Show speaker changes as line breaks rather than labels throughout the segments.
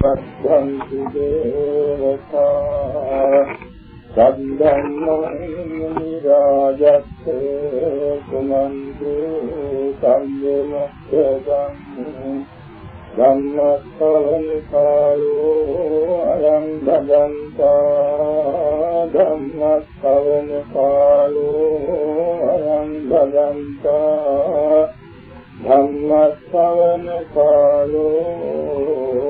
සද්ධන්ති දේවතා සද්ධම්මං නිරාජස්ස සුමන්තු සම්මෙමස්සං ධම්මස්සවන කාලෝ අයං භගන්තා ධම්මස්සවන කාලෝ අයං භගන්තා ධම්මස්සවන කාලෝ අයං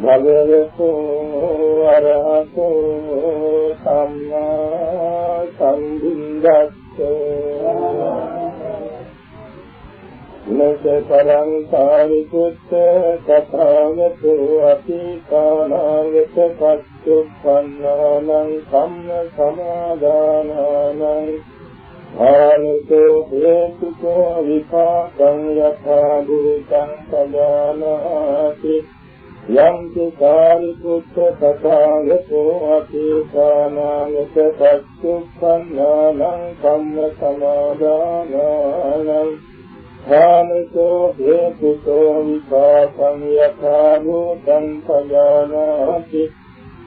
භගවතු වරහතෝ සම්මා සම්බුද්දස්ස. නස පරං සාරිකුත්ත තථාගතෝ අතීතානාගත පච්චුප්පන්නානං සම්ම සමාදානානං ආනතෝ හේතුකෝ විපාකං යථා බුතං සදානාති. යම් චාරිකුත්ත තථාගතෝ අතීතානාගත පච්චුප්පන්නානං සම්ම සමාදානානං ධානසෝ හේතුසෝ විපාකං යථා භූතං පජානාති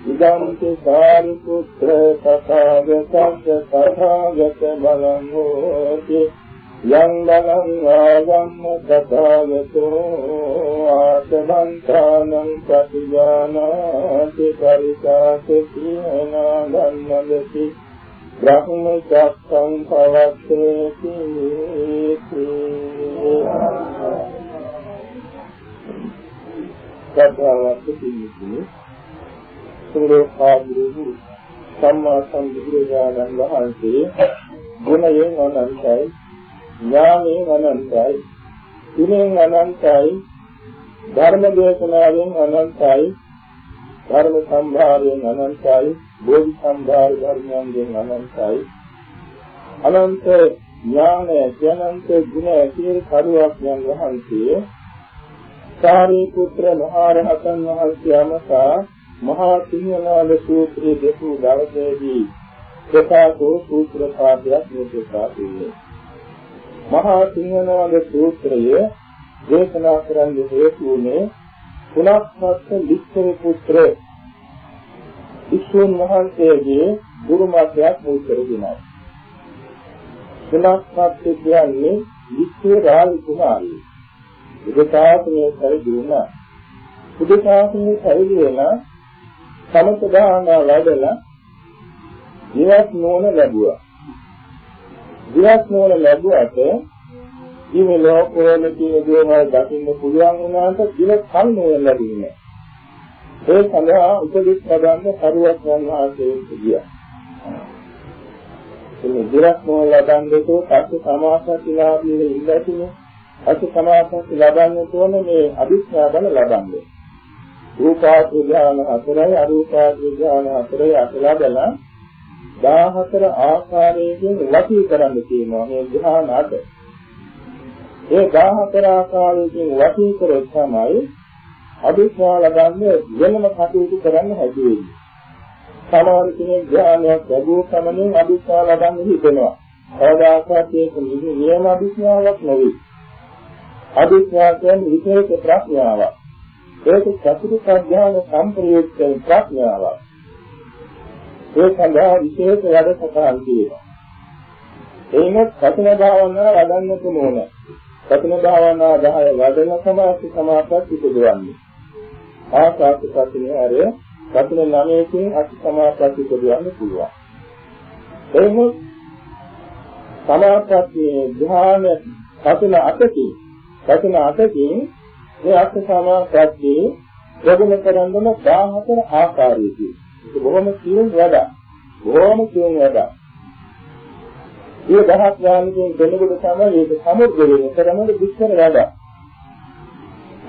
ඉදං චාරිකුත්‍ර තථාගතස්ස තථාගත බලං හෝති යං බලං ආගම්ම තථාගතෝ ආසවන්තානං ප්‍රතිජානාති පරිසාසති නාගන්නදති බ්‍රහ්මචක්ඛං පවත්තේති. සත්‍යවත් කිසිමි සුරෝපාදුරු සම්මා සම්බුදුරජාණන් වහන්සේ ගුණයෙන් අනන්තයි ඥානයෙන් අනන්තයි තුනෙන් අනන්තයි ධර්ම දේශනාවෙන් අනන්තයි ධර්ම සම්භාරයෙන් අනන්තයි බෝධි සම්භාර ධර්මයන්ගෙන් අනන්තයි. අනන්ත ඥාන අනන්ත ගුණ ඇති කරුවක් යන වහන්සේ සාරී පුත්‍ර මහරහතන් වහන්සේ අමතා මහා සිංහනාද සූත්‍රයේ දෙසූ දවසේදී ප්‍රකාශෝ සූත්‍ර පාඨයක් නිරූපණය කළේ මහා සිංහනාද සූත්‍රය දේශනා කරන්න හේතු වුණේ තුනක්වත් ලිච්ඡව පුත්‍ර වික්ෂුන් වහන්සේගේ ගුරු මාත්‍යක් මුල් කරගෙනයි. තුනක්වත් කියන්නේ වික්ෂු රාජ කුමාරී. බුදුසාසනයේ පරිදුණා. බුදුසාසනයේ පරිදුණා සමතදාන ලැබලා නිවත් නෝන ලැබුවා. නිවත් නෝන ලැබුවට මේ ලෝකවල තියෙන දේවල් දකින්න පුළුවන් වුණාට දින කල් නෝන ලැබෙන්නේ ඒ සඳහා උපදෙස් ලබන්න කරුවක් වන්වාසේ කියනවා. මේ දිරක් නෝන ලබන්නේතෝ පස්ස සමාසතිලාභී ඉඳතිනේ. පස්ස සමාසති ලබන්න තෝරන මේ අභිඥා බල ලබන්නේ. රූපාත්ම ඥාන හතරයි අරූපාත්ම ඥාන හතරයි අතලා බලා 14 ආකාරයෙන් වටී කරන්න තියෙනවා මේ ධ්‍යාන අට. ඒ 14 ආකාරයෙන් වටී කරොත් තමයි අභිඥා ලබන්නේ වෙනම කටයුතු කරන්න හැකි වෙන්නේ. සමහර කෙනෙක් ධ්‍යානයක් ලැබුව සමනින් අභිඥා ලබන්න හිතෙනවා. කවදාකවත් ඒක නියම අභිඥාවක් නෙවෙයි. අභිඥා කියන්නේ විශේෂ ප්‍රඥාවක්. ඒක චතුරු ප්‍රඥාන සම්ප්‍රයුක්ත ප්‍රඥාවක්. ඒ සඳහා විශේෂ වැඩසටහන් තියෙනවා. එයින් සතන භාවනාව වඩන්නට ඕන. සතන භාවනාව 10 වඩන සමාධි සමාපatti ඉදවන්නේ. ආකාශ සතිනේ අර සතන නමයකින් අති සමාපatti ඉදවන්න පුළුවන්. එයින් සමාපatti ධ්‍යාන සතන අතකින් සතන අතකින් මේ අර්ථ සමාපatti ප්‍රගුණ කරන්න 14 ආකාරයකින් ඒක බොහොම සියුම් වැඩක්. බොහොම සියුම් වැඩක්. මේ දහස් ඥානයෙන් දෙනකොට තමයි ඒක සමුද්‍රයේ කරනද විස්තර වැඩක්.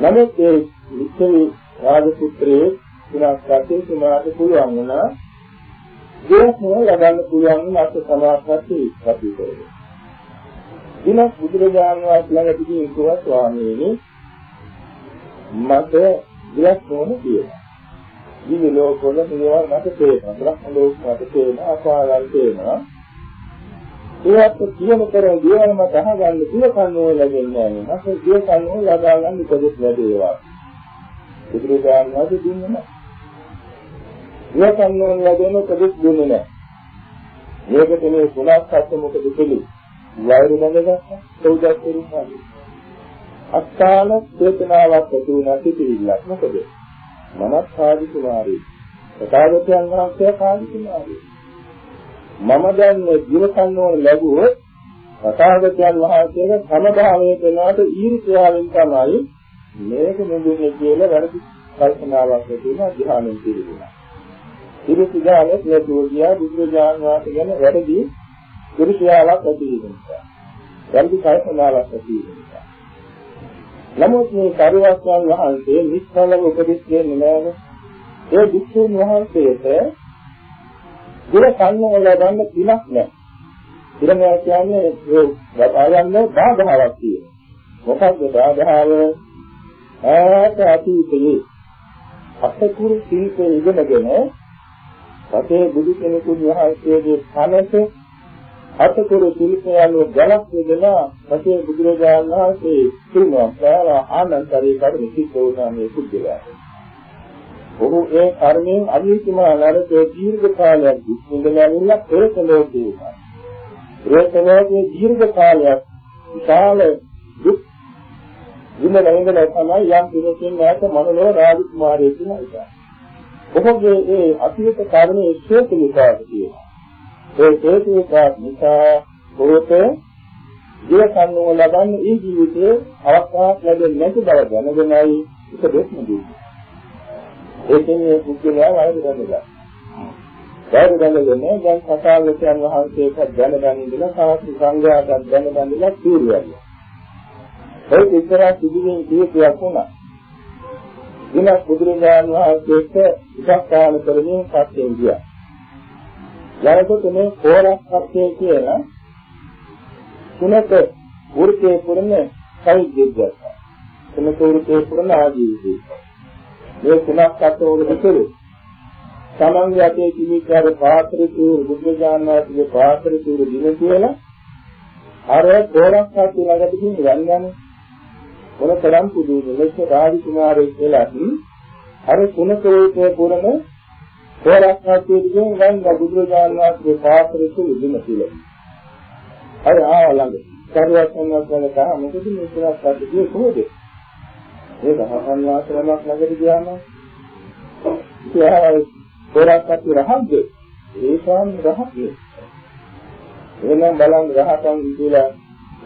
නමුත් ඒ විස්තරේ රාජපුත්‍රයේ තුනක් පැත්තේ සමාධි පුළුවන් වුණා දෙයක් නෝ ලබන්න පුළුවන් මාත් සමාපatti අපි කරේ. දිනක් බුදුරජාණන් වහන්සේ ළඟ තිබී කිව්වා ස්වාමීනි මට දෙයක් නෝන කියලා. දිවි ලෝකවල මේවා මට තේරෙනවා. බ්‍රහ්ම ලෝක මට තේරෙනවා. අපායල් තේරෙනවා. ඒවත් කියන කරන දේවල් මට අහගන්න පුළුවන් ඕන ලැබෙන්නේ නැහැ. නැත්නම් දිය කන්නෝ ලබා ගන්න උපදෙස් ලැබේවා. බුදුරජාණන් වහන්සේ දුන්නේ නැහැ. දිය කන්නෝ ලැබෙන උපදෙස් දුන්නේ නැහැ. මේකට මේ තුනක් හත් මොකද පිළි? වෛර බඳගත්තා. සෞදත් පරිපාලන. අස්ථාන චේතනාවක් ඇති වුණා සිටිවිල්ලක්. මොකද? මනස් ආදි කුමාරී. සතාවතයන් වහන්සේ ආදි කුමාරී. මම දැන් ජීවසන්න ඕන ලැබුවොත් සතාවතයන් වහන්සේගේ සමභාවයේ වෙනාට ඊර්ෂ්‍යාවෙන් තමයි මේක නෙමෙයි කියලා වැරදි කල්පනාවක් ඇති වෙනවා ධ්‍යානෙන් පිළිගන්නවා. ඉරිසිගාලේ ප්‍රතිෝදියා බුදුරජාන් වහන්සේ ගැන වැරදි ඊර්ෂ්‍යාවක් ඇති වෙනවා. වැරදි කල්පනාවක් ඇති වෙනවා. නමුත් මේ කරුවස්යන් වහන්සේ නිස්සලව උපදෙස් දෙන්නේ නැහැ. ඒ විසුණු වහන්සේට දුර කන්නවල ගන්න පිනක් නැහැ. ඉරමයා කියන්නේ ඒ ආයන්නේ බාධාවක් තියෙනවා. මොකක්ද බාධාව? ඈත අතීතයේ අසකුරු සීතේ ඉගෙනගෙන සතේ බුදු කෙනෙකුන් වහන්සේගේ කනට අතකුරු ශිල්පයන්ව ගලක් දෙදලා පසේ බුදුරජාණන් වහන්සේ තුන්වක් සාරා ආනන්තරේ කරුණ සිද්ධ වුණා මේ පුද්ගලයා. ඔහු ඒ කර්මයෙන් අවිහිතුමා නරකයේ දීර්ඝ කාලයක් දුක් විඳලා ඉන්න පෙරත ලෝකේ උනා. පෙරත ලෝකයේ දීර්ඝ කාලයක් විශාල දුක් විඳලා ඉඳලා තමයි යම් දිනකින් ඈත මනෝ රාජකුමාරයෙක් වෙනවා. ඔහුගේ ඒ අතීත කර්මයේ ශෝක විපාක තියෙනවා. ඒ හේතු විපාක නිසා බොහෝත ජීවසන්නෝ ලබන්න ඒ ජීවිතයේ අවස්ථාවක් ලැබෙන්නේ නැති බව දැනගෙනයි උපදෙස් දෙන්නේ. ඒකෙන් මේ පුද්ගලයා වෛර ගන්නවා. වෛර ගන්නගෙන දැන් සතාවකයන් වහන්සේට දැනගන්න ඉඳලා සාස්ත්‍ර සංඝයාට දැනගන්න ඉඳලා කීරියයි. ඒ ඉස්සරහ සිදුවෙන කීපයක් වුණා. දිනක් බුදුරජාණන් වහන්සේට උපස්ථාන කරමින් පස්සේ ගියා. යාරකොට මේ කෝරක්කත්තේ කියලා තුනක වෘත්තේ පුරන සෛද්‍යයක්. තුනක වෘත්තේ පුරන ආජීවී. මේ තුනක් අතෝර විතර තමන්ගේ අතේ කිමිකාර පාත්‍රය තුරු බුදුරජාණන් වහන්සේගේ පාත්‍රය තුරු දින කියලා අර කෝරක්කත්තේ ළඟට ගිහින් යන්නේ මොන තරම් පුදුම ලෙස රාජකුමාරයෙක් කියලා අර තුනක වෘත්තේ පුරන හොරක්නාතියකින් ගංගා බුදුරජාණන් වහන්සේ පාත්‍රය තුල දින කියලා. අර ආව ළඟ. කරුවක් වෙනවද කියලා මොකද මේ කියලා සාධිතිය කොහොමද? ඒක හසන් වාසලමක් ළඟට ගියාම ඉතින් හොරක්නාති රහක්ද? ඒකම රහක්ද? එහෙනම් බලන්න රහතන් කියලා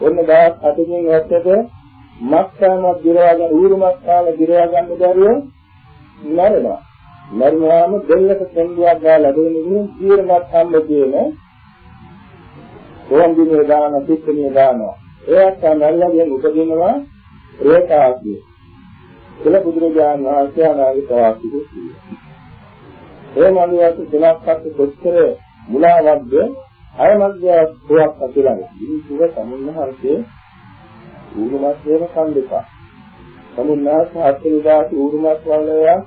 ඔන්න දවස් 8කින් වැස්සට මක්කාමක් දිරවගෙන ඌරුමක් කාලේ දිරව ගන්න බැරිව මරනවා. මරණාම දෙල්ලක සෙන්ඩියක් ගාලා දෙන ඉන්නේ ජීවනත් සම්බ කියන කොම්බිනේ දාන පිටකනේ දානවා ඒත් මරණයෙන් උපදිනවා රේතාසිය කියලා බුදුරජාණන් වහන්සේ අනාගත වාසිකු කියනවා ඒ මනුස්සයෙක් දෙලක් පස්සේ කොච්චර මුලාවක්ද අය මැද පුවක් අතුලන ඉතින් සුව සමුන්හන්සේ ඌරුමත් වේම සම්දෙපා සමුන්හන්සේ හත්නිදාසි ඌරුමත් වලයා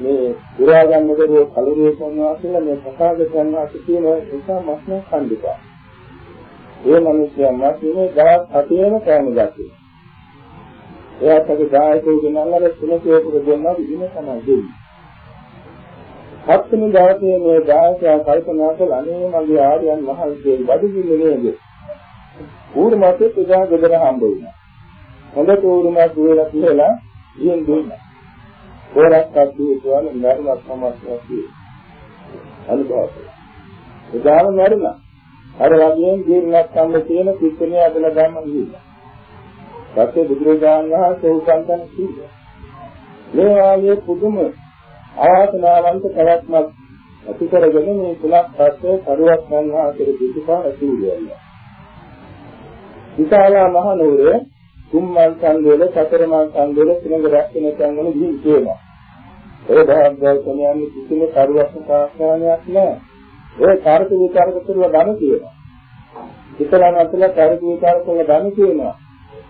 මේ පුරා ගන්න දරුවෝ කලුරිය කරනවා කියලා මේ ප්‍රකාශ කරනවා කියන නිසා මස්න කණ්ඩිකා. ඒ මිනිස්යා මාත්‍රිනේ දවස් හතේම කෑම ගත්තේ. එයාට දායකයෝ ගෙනල්ලා තුනකේපුර දෙන්නා ඉන්න තමයි දෙන්නේ. හත්වෙනි දවසේ මේ දායකයා කල්පනා කළා අනේ මගේ ආර්යයන් මහන්සිය බඩගින්නේ නේද? ඌර්මතේ පුජා ගෙදර හම්බ වුණා. හොඳ ඌර්මත් වේලා කියලා ඉන් දුන්නා. කොරක් අද්දී කියන නරුණක් සමස්තයක් අනුභව. උදාන නරුණ. අර වගේම ජීර්ණක් සම්ම තියෙන පිටකනේ අදලා ගන්න ගිහිල්ලා. පස්සේ බුදුරජාණන් වහන්සේ උපන්තන කිව්වා. මේ වාගේ පුදුම අවාසනාවන්ත ප්‍රවත්මක් ඇති කරගෙන මේ තුලක් පස්සේ කරුවක් ගන්නවා කියලා පිටුපා ඇති වුණා. විශාලා මහනුවර තුම්මල් සංගෝල සතර මල් සංගෝල සිනග රැස්වෙන තැන්වල ගිහින් කියනවා. ඒ භාග්‍යවතුන්යන් කිසිම කරුවක් සාස්ත්‍රාණයක් නැහැ. ඒ කාර්ක විචාරක කරලා ධන කියනවා. හිතලා නැත්නම් කාර්ක විචාරක කරලා ධන කියනවා.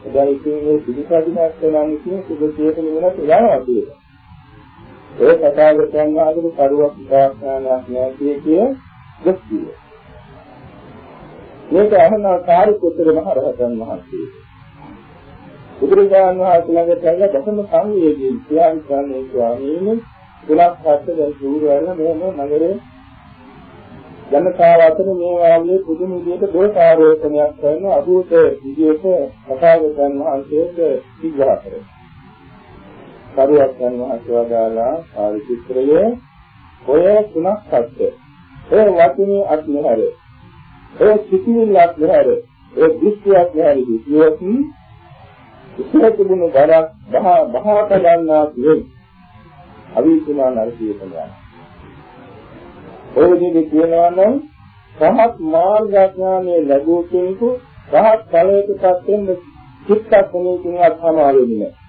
එදා ඉතින් මේ පිළිසදිනක් කරනවා කියන සුදුසියට නෙවෙයි යනවා කියනවා. ඒ තථාගතයන් වහන්සේ කරුවක් සාස්ත්‍රාණයක් නැහැ කිය කිය දෙස්තිය. මේක අහනවා කාර්යකුත්තර මහ රහතන් වහන්සේ. බුදුරජාණන් වහන්සේ ළඟට ඇවිල්ලා දසම සංවේගයෙන් කියන්නේ ස්වාමීන් තුලක් හත්ද දැන් සූරවැල්ල මෙහෙම නගරේ ජනතාව අතර මේ වාගේ පුදුම විදිහට දෝෂාරෝපණයක් කරන අභූත විදිහට කතාවකයන් වහන්සේට විග්‍රහ කරනවා. කරුවක්යන් වහන්සේ වදාලා පාරිචිත්‍රයේ ඔය තුනක් හත්ද ඒ වචනේ අත්නහැර ඒ සිතිවිල්ලක් නැහැ ඒ දෘෂ්ටියක් නැහැ කිව්වොත් ඉස්සර තිබුණු බරක් බහා බහා ගන්නා කියන්නේ අවිසුනා නරකයේ තමයි. ඔය විදිහට කියනවා නම් රහත් මාර්ගඥානයේ ලැබූ කෙනෙකු රහත් ඵලයටපත් වෙන චිත්තක්ෂණයකින්වත් සමාවෙන්නේ නැහැ.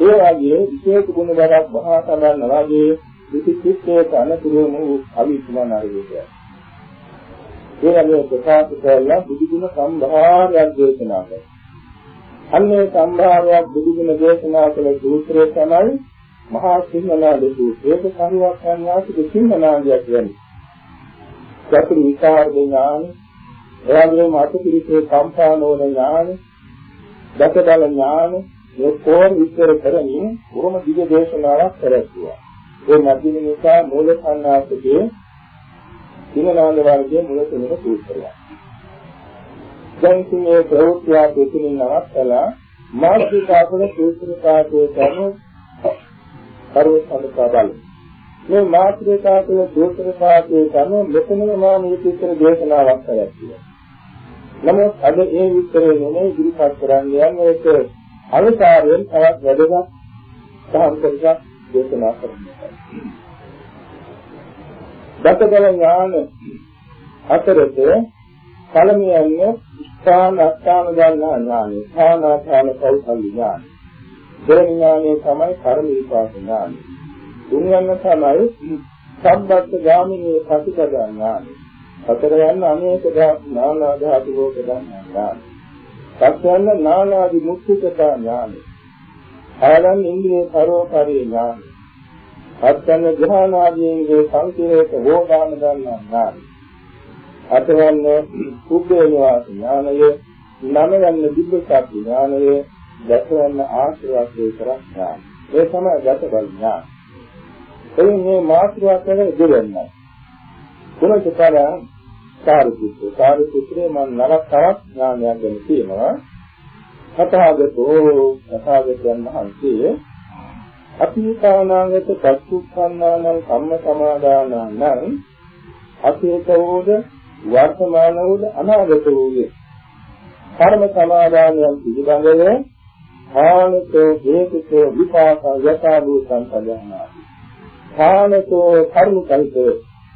ඒ වගේ විශේෂ ගුණ බරක් බහා ගන්න වගේ විචිත්තයේ අනතුරුම අවිසුනා නරකයේ. ඒ වගේ ප්‍රකාශ කරලා බුදුගුණ සම්භාරයක් දේශනා කරනවා. අන්නේ සම්භාවයක් බුදුගුණ දේශනා කළ සූත්‍රය තමයි මහා සිංහනාද සූත්‍රය. ඒක කරුවක් යනවාසික සිංහනාදයක් කියන්නේ. චතුර් විකාර ඥාන, එවැගේම අතුපිරිසේ සම්පානෝන ඥාන, දසබල ඥාන, මේ කෝර විස්තර කරමින් උරුම දිග දේශනාවක් කරස්තුවා. ඒ මැදින් නිසා මූල සංඝාසකේ සිංහනාද වර්ගයේ මුල තුනක සූත්‍රයක්. දැන් මේ ප්‍රවෘත්තිය පිටින් නවත්තලා මාර්ගිකාසන සූත්‍ර පාඨයේ කරන කරුණ සම්පතා බලමු. මේ මාත්‍රිකාසන සූත්‍ර පාඨයේ කරන මෙතනම මා මේ විතර දේශනාවක් කරලා නමුත් අද ඒ විස්තරය නෙමෙයි ඉදිරිපත් කරන්න යන්නේ ඒක අනුසාරයෙන් තවත් වැඩගත් සාහිත්‍යයක් දේශනා කරනවා. දසබල ඥාන අතරත පළමුවෙන්ම ස්ථාන අස්ථාන ගන්නා ඥානය ස්ථානාස්ථාන කෞසල ඥානය දෙවෙනි ඥානය තමයි කර්ම විපාක ඥානය තුන්වෙනි තමයි සම්බත් ගාමිනී ප්‍රතිපද ඥානය හතර යන අනේක නානා ධාතු ලෝක ඥානය පස්වන්න නානාදි මුක්තිකතා ඥානය ආරන් ඉන්ද්‍රිය සරෝපරි ඥානය අත්යන් ධ්‍යානාදීන්ගේ සංකේත වෝදාන ගන්නා ඥානය අතවන්න කුබ්බේ නිවාස ඥානය. නමයන් දිබ්බසත් ඥානය. දැකවන්න ආශ්‍රවස්සේ කරක් ඥාන ඒ තමයි ගත බල ඥාන එයින් මේ මාත්‍රාකර දෙවන්නයි කුණක කරා සාරිපුත්‍ර. සාරිපුත්‍රේ මම නරක තවත් ඥානයක් ගැන කියනවා. කතාගතෝ කතාගතයන් වහන්සේ අතීතානාගත පච්චුප්පන්නානම් කම්ම සමාදානානම් අතීතෝද වර්තමාන වූද අනාගත වූයේ කර්ම සමාදානයන් පිළිබඳව ආනතෝ හේතුතෝ විපාක යථා භූතං සජානාති ආනතෝ කර්ම කල්පේ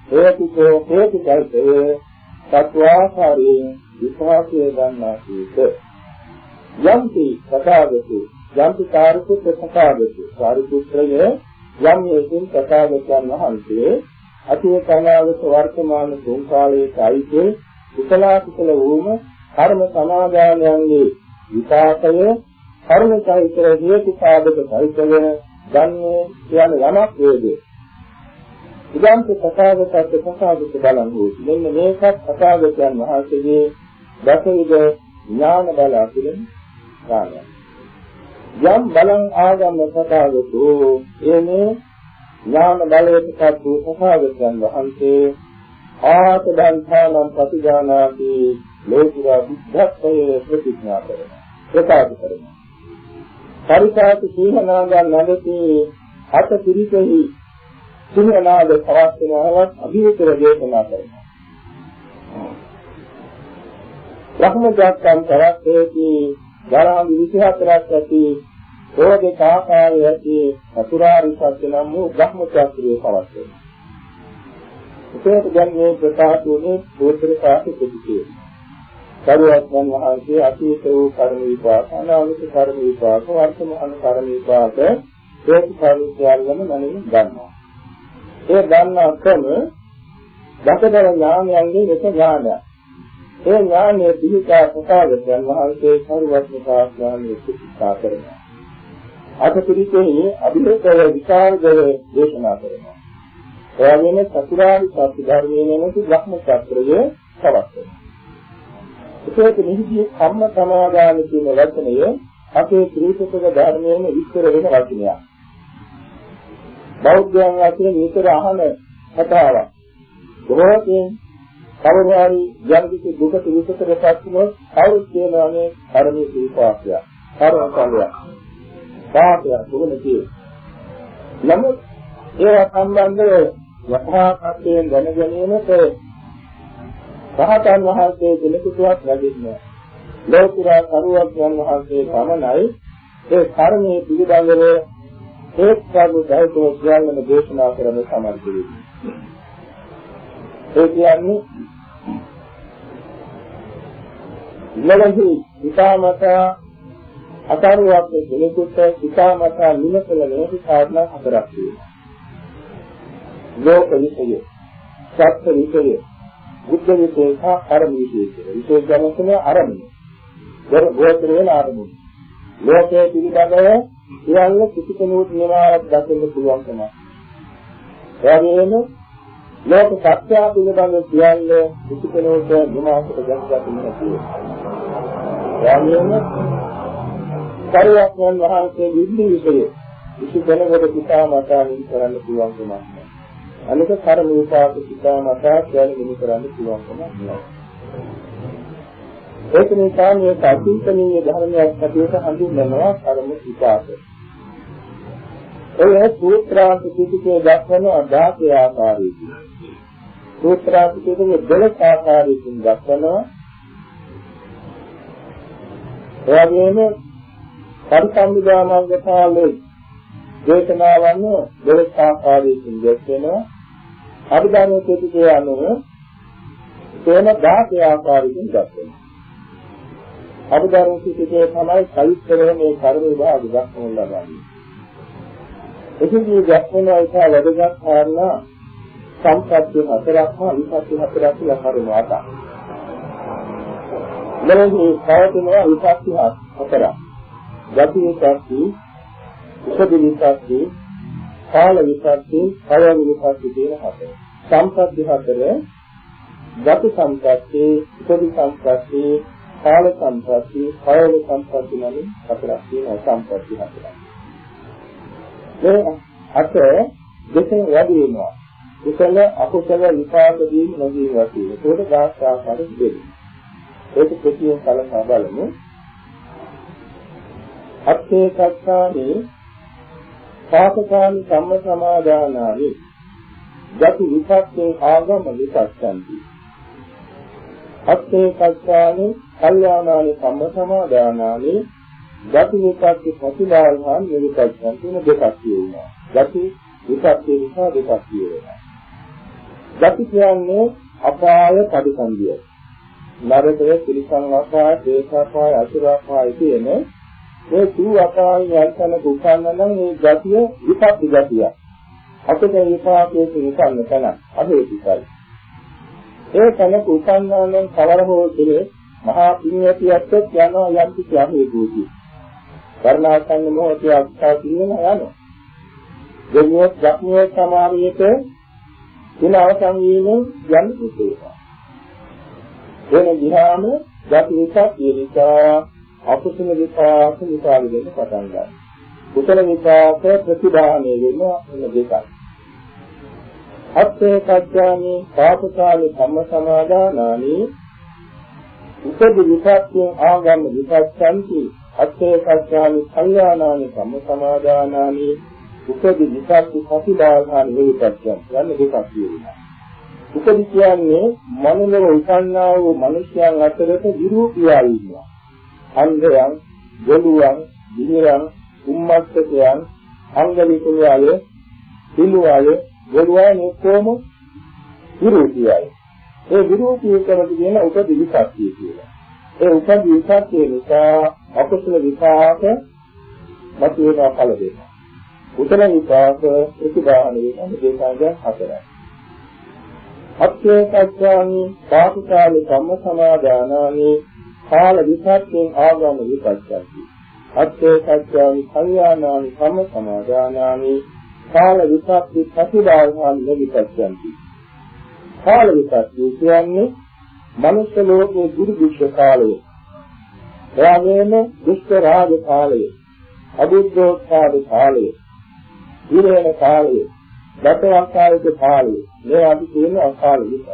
හේතුතෝ හේතු. කල්පේ සත්වාකාරයෙන් විපාකයේ ගන්නාසීත යම්ති සතාගතු යම්ති කාර්යකුත් සතාගතු කාර්යපුත්‍රය යම් හේතුන් සතාගතයන් වහන්සේ අතීත අනාගත වර්තමාන තුන් කාලයේ සායිතේ කුසල කුසල වූම කර්ම සමාදානයන්ගේ විපාකය කර්ම සහිතව හේතු සාධක සහිතව ගන්නේ කියන යමක් වේද. ඉදන්ත තථාගතත් තථාගත බලන් වූ මෙන්න මේකත් තථාගතයන් වහන්සේගේ දසවිද ඥාන බල අතුලින් ගන්නවා යම් බලං ආගම තථාගතෝ එනේ ඥාන බලයටපත් වූ සහාගතයන් වහන්සේ ආතදන්තානම් ප්‍රතිඥානාති ලෝකුරා බුද්ධත්වයේ ප්‍රතිඥා කරනවා. ප්‍රකාශ කරනවා. පරිසාති සීහනාගන් නැගී අත පිරිසෙහි සිංහනාද පවත්වනවත් අභිවතර දේශනා කරනවා බ්‍රහ්මජාතකම් කරත්තේති ගරාමි 24ක් ඇති ඕගේ කාකාරයේ ඇති චතුරාර්ය සත්‍ය නම් වූ බ්‍රහ්මචර්යය පවත්වනවා. ඒකත් දැන් මේ ප්‍රකාශ වුණේ බෝධි පාඨ පිටිකේ. සරුවත්යන් වහන්සේ අතීත වූ කර්ම විපාක, අනාගත කර්ම විපාක, වර්තමාන කර්ම විපාක ඒක පරිත්‍යාගම මනින් ගන්නවා. ඒ ගන්නා ක්‍රම දසදර ඥානයන්ගේ එක ඥානයක්. ඒ ඥානයේ පිහිටා ප්‍රකාශයන් වහන්සේ සරුවත්න සාස්ත්‍රාණයේ සිතා කරනවා. අද පිළිතේ අභිලේඛය විචාරදර දේශනා කරනවා. එයාගෙන චතුරාර්ය සත්‍ය ධර්මයේ නැමැති බ්‍රහ්ම චක්‍රය පවත්වනවා. ඒකත් නිහිදී කම්ම සමාදාන කියන වචනය අපේ ත්‍රිපිටක ධර්මයේ විස්තර වෙන වචනයක්. බෞද්ධයන් අතර විතර අහන කතාවක්. බොහෝකින් කවුරු හරි යම් කිසි දුකට විසතරපත් වුණොත් කවුරුත් කියනවානේ කර්මයේ දීපාක්ෂය. කර්මඵලය. පාපය දුකනේ. නමුත් ඒවා සම්බන්ධව යථාර්ථයෙන් දැන ගැනීමට රහතන් වහන්සේ කෙනෙකුටවත් ලැබෙන්නේ ලෝකුරා කරුවක්යන් වහන්සේ පමණයි ඒ කර්මයේ පිළිබඳව ඒක්කව දෛතව ඥානම දේශනා කරන සමර්ථ වෙන්නේ. ඒ කියන්නේ ඊළඟට විපාමත අතරුවක් කෙනෙකුට විපාමත නිමකල නැති කාරණා හතරක් තියෙනවා. ලෝක විෂය, සත්‍ය විෂය, බුද්ධ විෂය සහ කර්ම විෂය කියලා. විශේෂ ගමන අරමුණ. ගෝත්‍ර වෙන අරමුණ. ලෝකයේ පිළිබඳව සියල්ල කිසි කෙනෙකුට නිවාරක් දකින්න පුළුවන් තමයි. එයාගේම ලෝක සත්‍ය පිළිබඳව සියල්ල කිසි කෙනෙකුට නිවාසක දැක්ගන්න නැතිව. එයාගේම කරුණාවෙන් වහන්සේ විද්ධි විෂය කිසි කෙනෙකුට පිටා මතාවින් කරන්න පුළුවන් කමක් අනික කර්ම විපාක සිතා මතා කියන දෙනි කරන්න පුළුවන්කම නැහැ. ඒක නිසා මේ අචින්තනීය ධර්මයක් හැටියට හඳුන්වනවා කර්ම විපාක. ඒ සූත්‍රාන්ත පිටකේ දක්වන අදාසේ ආකාරයකින්. සූත්‍රාන්ත පිටකේ දෙලස් ආකාරයකින් දක්වනවා. එවැගේම පරිසම්විදානංගතාලේ දේශනාවන් දෙලස් ආකාරයකින් දැක්වෙනවා. අභිධර්ම පිටකේ අනුව තේම 16 ආකාරයකින් දක්වනවා. අභිධර්ම පිටකේ තමයි සවිස්තරව මේ කර්ම විභාග දක්වනු ලබන්නේ. එහිදී දක්වන එක වැදගත් කාරණා සම්පත්‍ය හතරක්ම විපත්‍ය හතරක් කියලා කරුණාවක්. මෙලෙහි පවතිනවා විපත්‍ය හතරක්. ගති විපත්‍ය, උපදි විපත්‍ය, කාල විපත්ති, කය විපත්ති කියන හතර. සම්පත්ති හතර ගති සම්පත්ති, උපදි සම්පත්ති, කාල සම්පත්ති, කය සම්පත්ති නම් හතරක් තියෙනවා සම්පත්ති හතරක්. මේ අත දෙකෙන් වැඩි වෙනවා. කුසල අකුසල විපාක දීම නොදී වශයෙන්. ඒකට ගාස් ආකාරයෙන් දෙන්නේ. ඒක කෙටියෙන් කලකා බලමු. අත්තේ සත්‍යානේ පාපකාමි සම්ම සමාදානානි. ගති විපත්තේ ආගම විපස්සන්ති. අත්තේ කස්සානි කල්යාණානි සම්ම සමාදානානි. ගති විපත්තේ ප්‍රතිලාභාන් විපස්සන්ති න දෙකක් කියනවා ගති විපත්තේ නිසා දෙකක් කියනවා ගති කියන්නේ අපාය පරිසන්දිය නරකයේ පිළිසං අපාය, දේශාපාය, අසුරාපාය කියන මේ සිව් අපායන් යල්තන දුකන්න නම් මේ ගතිය විපත්ති ගතිය. අපිට විපාකයේ විකන්න තන අහේතිකයි. ඒ තන උපන්නානම් කවර හෝ කෙලේ මහා පින්වතියත් යනවා යම් කිසි අහේතුකි. කර්ණාසන්න මොහොතේ අක්ෂා කියන යනවා. දෙවියන් ධර්මයේ සමාවියට දින අවසන් වීමෙන් යම් කිසි වෙන දිහාම ගති විපත්ති නිසා අකුසල විපාක විපාක දෙන්න පටන් ගන්නවා. කුසල විපාක ප්‍රතිදාහණය වෙනවා එන දෙකයි. අත්ථේ කච්ඡාමි පාපකාලි සම්ම සමාදානානි උපදි විපත්තිය ආගම විපස්සන්ති අත්ථේ කච්ඡාමි කල්යාණානි සම්ම සමාදානානි උපදි විපත්ති ප්‍රතිදාහණ විපස්සන් යන දෙකක් කියනවා. උපදි කියන්නේ මනෝලව උසන්නා වූ මිනිසයන් අතරට විරූපියා ඉන්නවා. අන්ධයන්, ගොළුවන්, දිහිරන්, උම්මත්තකයන්, අංගලිකුල අය, පිළු අය, ගොළුවන් ඔක්කොම විරෝධීයි. ඒ විරෝධීකමට කියන උපදි විපත්තිය කියලා. ඒ උපදි විපත්තිය නිසා අකුසල විපාක මතුවෙන ඵල දෙනවා. කුසල විපාක ප්‍රතිබාහනේ යන දෙකයන් හතරයි. අත්‍යේකච්ඡානි පාපකාලි කම්ම සමාදානානි කාල විපත්යෙන් ආගම විපච්ඡන්ති. අත්‍යේකච්ඡානි කල්යාණානි කම්ම සමාදානානි කාල විපත්ති ප්‍රතිබාහානි විපච්ඡන්ති. කාල විපත්ති කියන්නේ මනුෂ්‍ය ලෝකයේ දුර්භික්ෂ කාලය. එයාගේම දුෂ්ට රාග කාලය, අබුද්ධෝත්පාද කාලය, විරේණ කාලය, දතවංකාරික කාලය. මේ අපි කියන අකාල විපත්.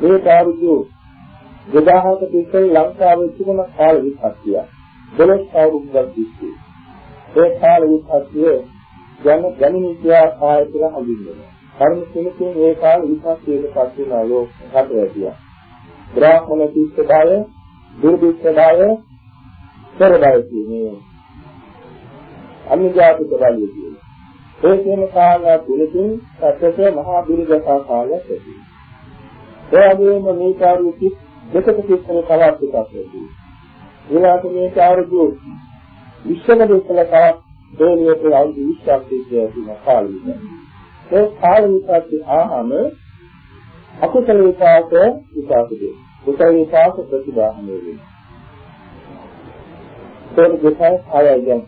මේ කාර්යය 2000ක තිස්සේ ලංකාවේ තිබුණ කාල විපත්තිය. දොළොස් අවුරුද්දක් තිස්සේ. ඒ කාල විපත්තිය ජන ජනනිත්‍යා ආයතන හඳුන්වනවා. කර්ම සිනකින් ඒ කාල විපත්තියට පත් වෙන ලෝක හතරතිය. බ්‍රාහ්මණ තිස්ස බය, දුර්භික්ෂ බය, සර බය කියන්නේ අනිජාතික බලය කියන්නේ. ඒ කියන කාලය තුනකින් සත්‍යක මහා දුර්ගතා කාලයක් ඇති. ඒ වගේම මේ කාර්ය කිස් දෙකක කිස්සන කලක් එකක් ඇති. ඊළාට මේ කාර්යය විශ්වක දෙකල කලක් දෙවියන්ට අවුරුදු 20ක් තිස්සේ ඇති කාලෙක. ඒ කාල විපාකේ ආහම අකුසල විපාක විපාක දෙයි. කුසල විපාක ප්‍රතිබාහනය වෙනවා. ඒක දෙකයි ආයයන්.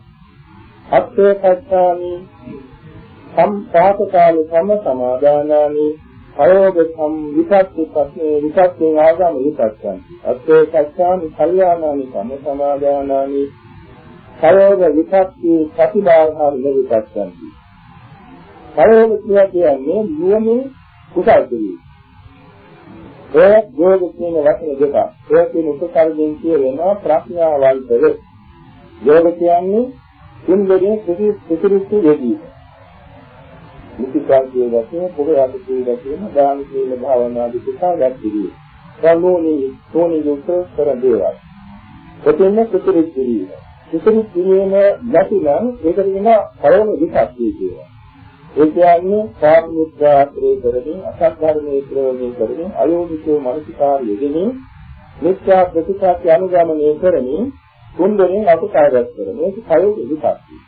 අත්ථේ කච්ඡාමි සම්පාතකාල සම සමාදානානි අයෝග සම් විපත්ති පස්සේ විපත්තිං ආගම විපස්සං අත්ථේ කච්ඡාමි කල්යාණානි සම සමාදානානි අයෝග විපත්ති ප්‍රතිබාහාර විපස්සං කයෝග කියලා කියන්නේ නුවණින් කුසල් කිරීම. ඒ යෝග කියන වචන දෙක. ඒ කියන උපකරණයෙන් කියවෙනවා ප්‍රඥාවන්තව. යෝග කියන්නේ ඉන්ද්‍රිය ප්‍රතිපිරිසු යෙදී. මුතිකාගේ වශයෙන් පොරයාද කියන කියන දාන සීල භාවනාදී කුසලයක් පිළිවි. සම්මෝනී තෝනි දුක්ඛ කර දේවා. කොටින්ම ප්‍රතිපිරිසු කිරීම. ප්‍රතිපිරිසු කිරීම නැතිනම් ඒකට කියනවා පරම විපස්සී කියලා. ඒ කියන්නේ සාමිත්‍රාත්‍රේ කරමින් අසත්ධර්මයේ ක්‍රමයේ කරමින් අයෝනිසෝ මනසිකාර යෙදෙමින් මිත්‍යා ප්‍රතිසත්‍ය අනුගමනය කරමින් කුණ්ඩයෙන් අකුසාරයක් කරමින් ඒක කයෝග විපස්සී.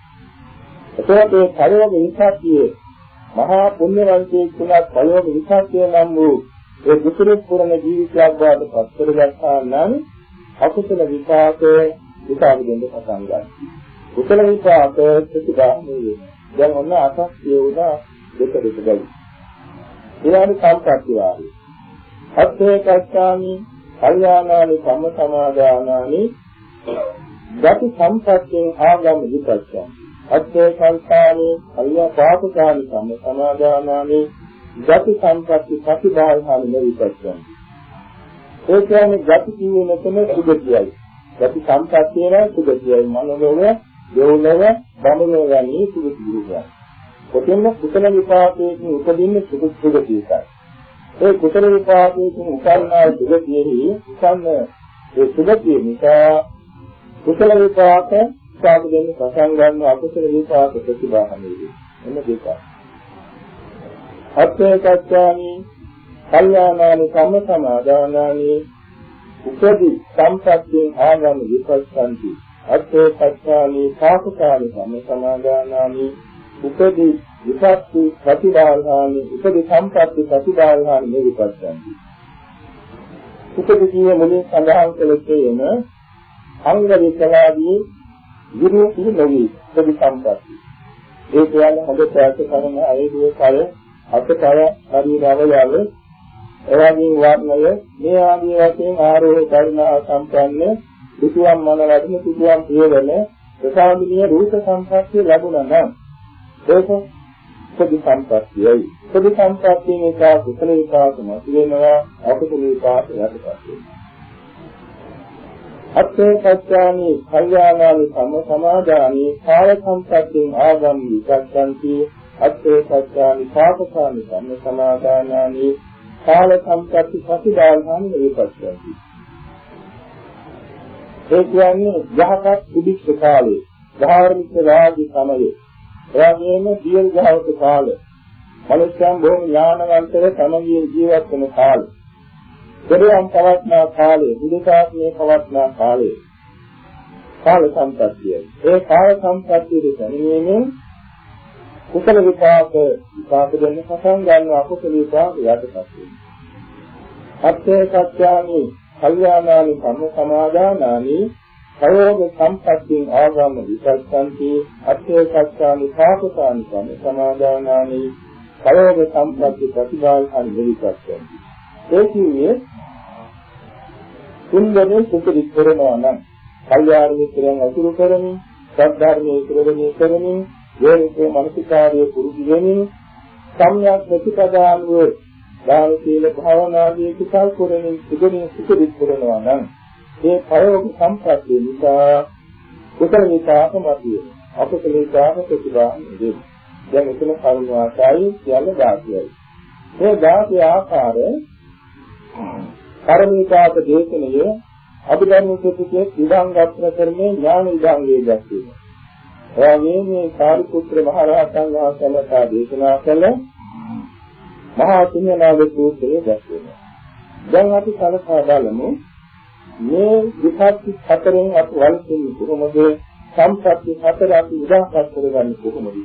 එතකොට මේ කයෝග විපස්සීයේ මහා පුණ්‍යවන්තයෙක් තුනක් කයෝග විපස්සී නම් වූ ඒ දුසුරු පුරණ ජීවිතයක් බවට පත් කරගත්තා නම් අකුසල විපාක විපාක දෙන්න පටන් ගන්නවා. කුසල විපාක ප්‍රතිබාහනය වෙනවා. දැන් ඔන්න අසක් කියුණා දෙක දෙක ගයි. ඊළඟ සම්පත්‍ය වාරි. අත්ථේ කච්ඡාමි කල්යාණානි සම්ම සමාදානානි ගති සම්පත්‍යෙන් ආගම විපස්සය. අත්ථේ කල්පානි කල්යා පාපකානි සම්ම සමාදානානි ගති සම්පත්‍ති ප්‍රතිභාවහානි විපස්සය. ඒ කියන්නේ ගති කියන්නේ තමයි සුගතියයි. ගති සම්පත්තිය නම් සුගතියයි මනෝලෝක දෙව්ලොව බඹලොව යන්නේ සුදුසු දුරුකයි. කොටින්ම කුසල විපාකයෙන් උපදින්න සුදුසු සුගතියයි. ඒ කුසල විපාකයෙන් උපන්නා සුගතියෙහි උපන්න ඒ සුගතිය නිසා කුසල විපාක සාධ දෙන්න පටන් ගන්න අකුසල විපාක ප්‍රතිබාහනයයි. එන්න දෙක. අත්ථේකච්ඡානි කල්යාණානි සම්ම සමාදානානි උපදි සම්පත්තියෙන් ආගම විපස්සන්ති අත්තේ පච්චාලි පාපකාලි සම සමාදානානි උපදි විපත්ති ප්‍රතිබාධානි උපදි සම්පatti ප්‍රතිබාධානි මේ විපස්සන්ති උපදි කියේ මුලින් සඳහන් කළ තේන අංග විකලාදී විරෝධී නොවේ උපදි සම්පatti ඒ කියන්නේ හොඳ ප්‍රයත්න කරන අයදී කල අතකය ශරීරවයව එවැනි වර්ණය මේ ආදී වශයෙන් ආරෝහය කරුණා සම්පන්න දුතුම් මන වැඩිම දුතුම් පියවන ප්‍රසාදිනිය රූප සම්පත්තිය ලැබුණා නම් ඒක සුදු සම්පත්තියයි. සුදු සම්පත්තියෙන් එක කුසල විපාකම තියෙනවා අකුසල විපාක යටපත් අත්ථේ පච්චානි කල්යාණානි සම සමාදානි කාල සම්පත්තියෙන් ආගම් විචක්කන්ති අත්ථේ පච්චානි පාපකානි සම සමාදානානි කාල සම්පත්ති ප්‍රතිදානහානි විපස්සන්ති. ඒ කියන්නේ යහපත් සුදුක්ෂ කාලේ, ධාර්මික රාජ්‍ය සමයේ, එවැගේම දීර්ඝවත කාලය, මනුෂ්‍යයන් බොහොම ඥානවන්තව සමගියෙන් ජීවත් වෙන කාලය, දෙවියන් පවත්නා කාලය, බුදුසාසනයේ පවත්නා කාලය, කාල සම්පත්තිය. ඒ කාල සම්පත්තියේ දැනීමෙන් කුසල විපාක විපාක දෙන්න පටන් ගන්නවා අකුසල විපාක යටපත් වෙනවා. අත්ථේ සත්‍යානි කල්යාණානි සම්ම සමාදානානි ප්‍රයෝග සම්පත්තියෙන් ආගම විසස්සන්ති අත්ථේ සත්‍යානි පාපකානි සම්ම සමාදානානි ප්‍රයෝග සම්පත්ති ප්‍රතිභාසන් විවිසස්සන්ති. ඒ කියන්නේ තුන්දෙනෙක් සුපිරි කරනවා නම් කල්යාණ මිත්‍රයන් අසුරු කරමින් සද්ධර්මයේ ශ්‍රවණය කරමින් යෝනිසෝ මනසිකාර්යය පුරුදු වෙමින් සම්‍යක් ප්‍රතිපදානුව දාන සීල භාවනාදී කුසල් කරමින් සුගමින් සුඛිත කරනවා නම් ඒ ප්‍රයෝග සම්ප්‍රත්‍ය නිසා කුසල විපාක මතිය අකුසල විපාක ප්‍රතිබාහ නෙවේ. දැන් මෙතන කරුණාසයි කියන ධාතියයි මේ ධාතිය ආකාරය කර්මිකාක දේශනය අභිධර්ම සූත්‍රයේ විභංගත්‍ර කරන්නේ ඥාන විභංගයේ දැක්වෙනවා. එවාගේ මේ සාරිපුත්‍ර මහ රහතන් වහන්සේලා දේශනා කළ මහා පුණ්‍යනාග සූත්‍රයේ දැක්වෙනවා. දැන් අපි කලකා බලමු මේ විපත්ති හතරෙන් අපි වළකින්නේ කොහොමද? සම්පත්ති හතර අපි උදාහරණ කරගන්නේ කොහොමද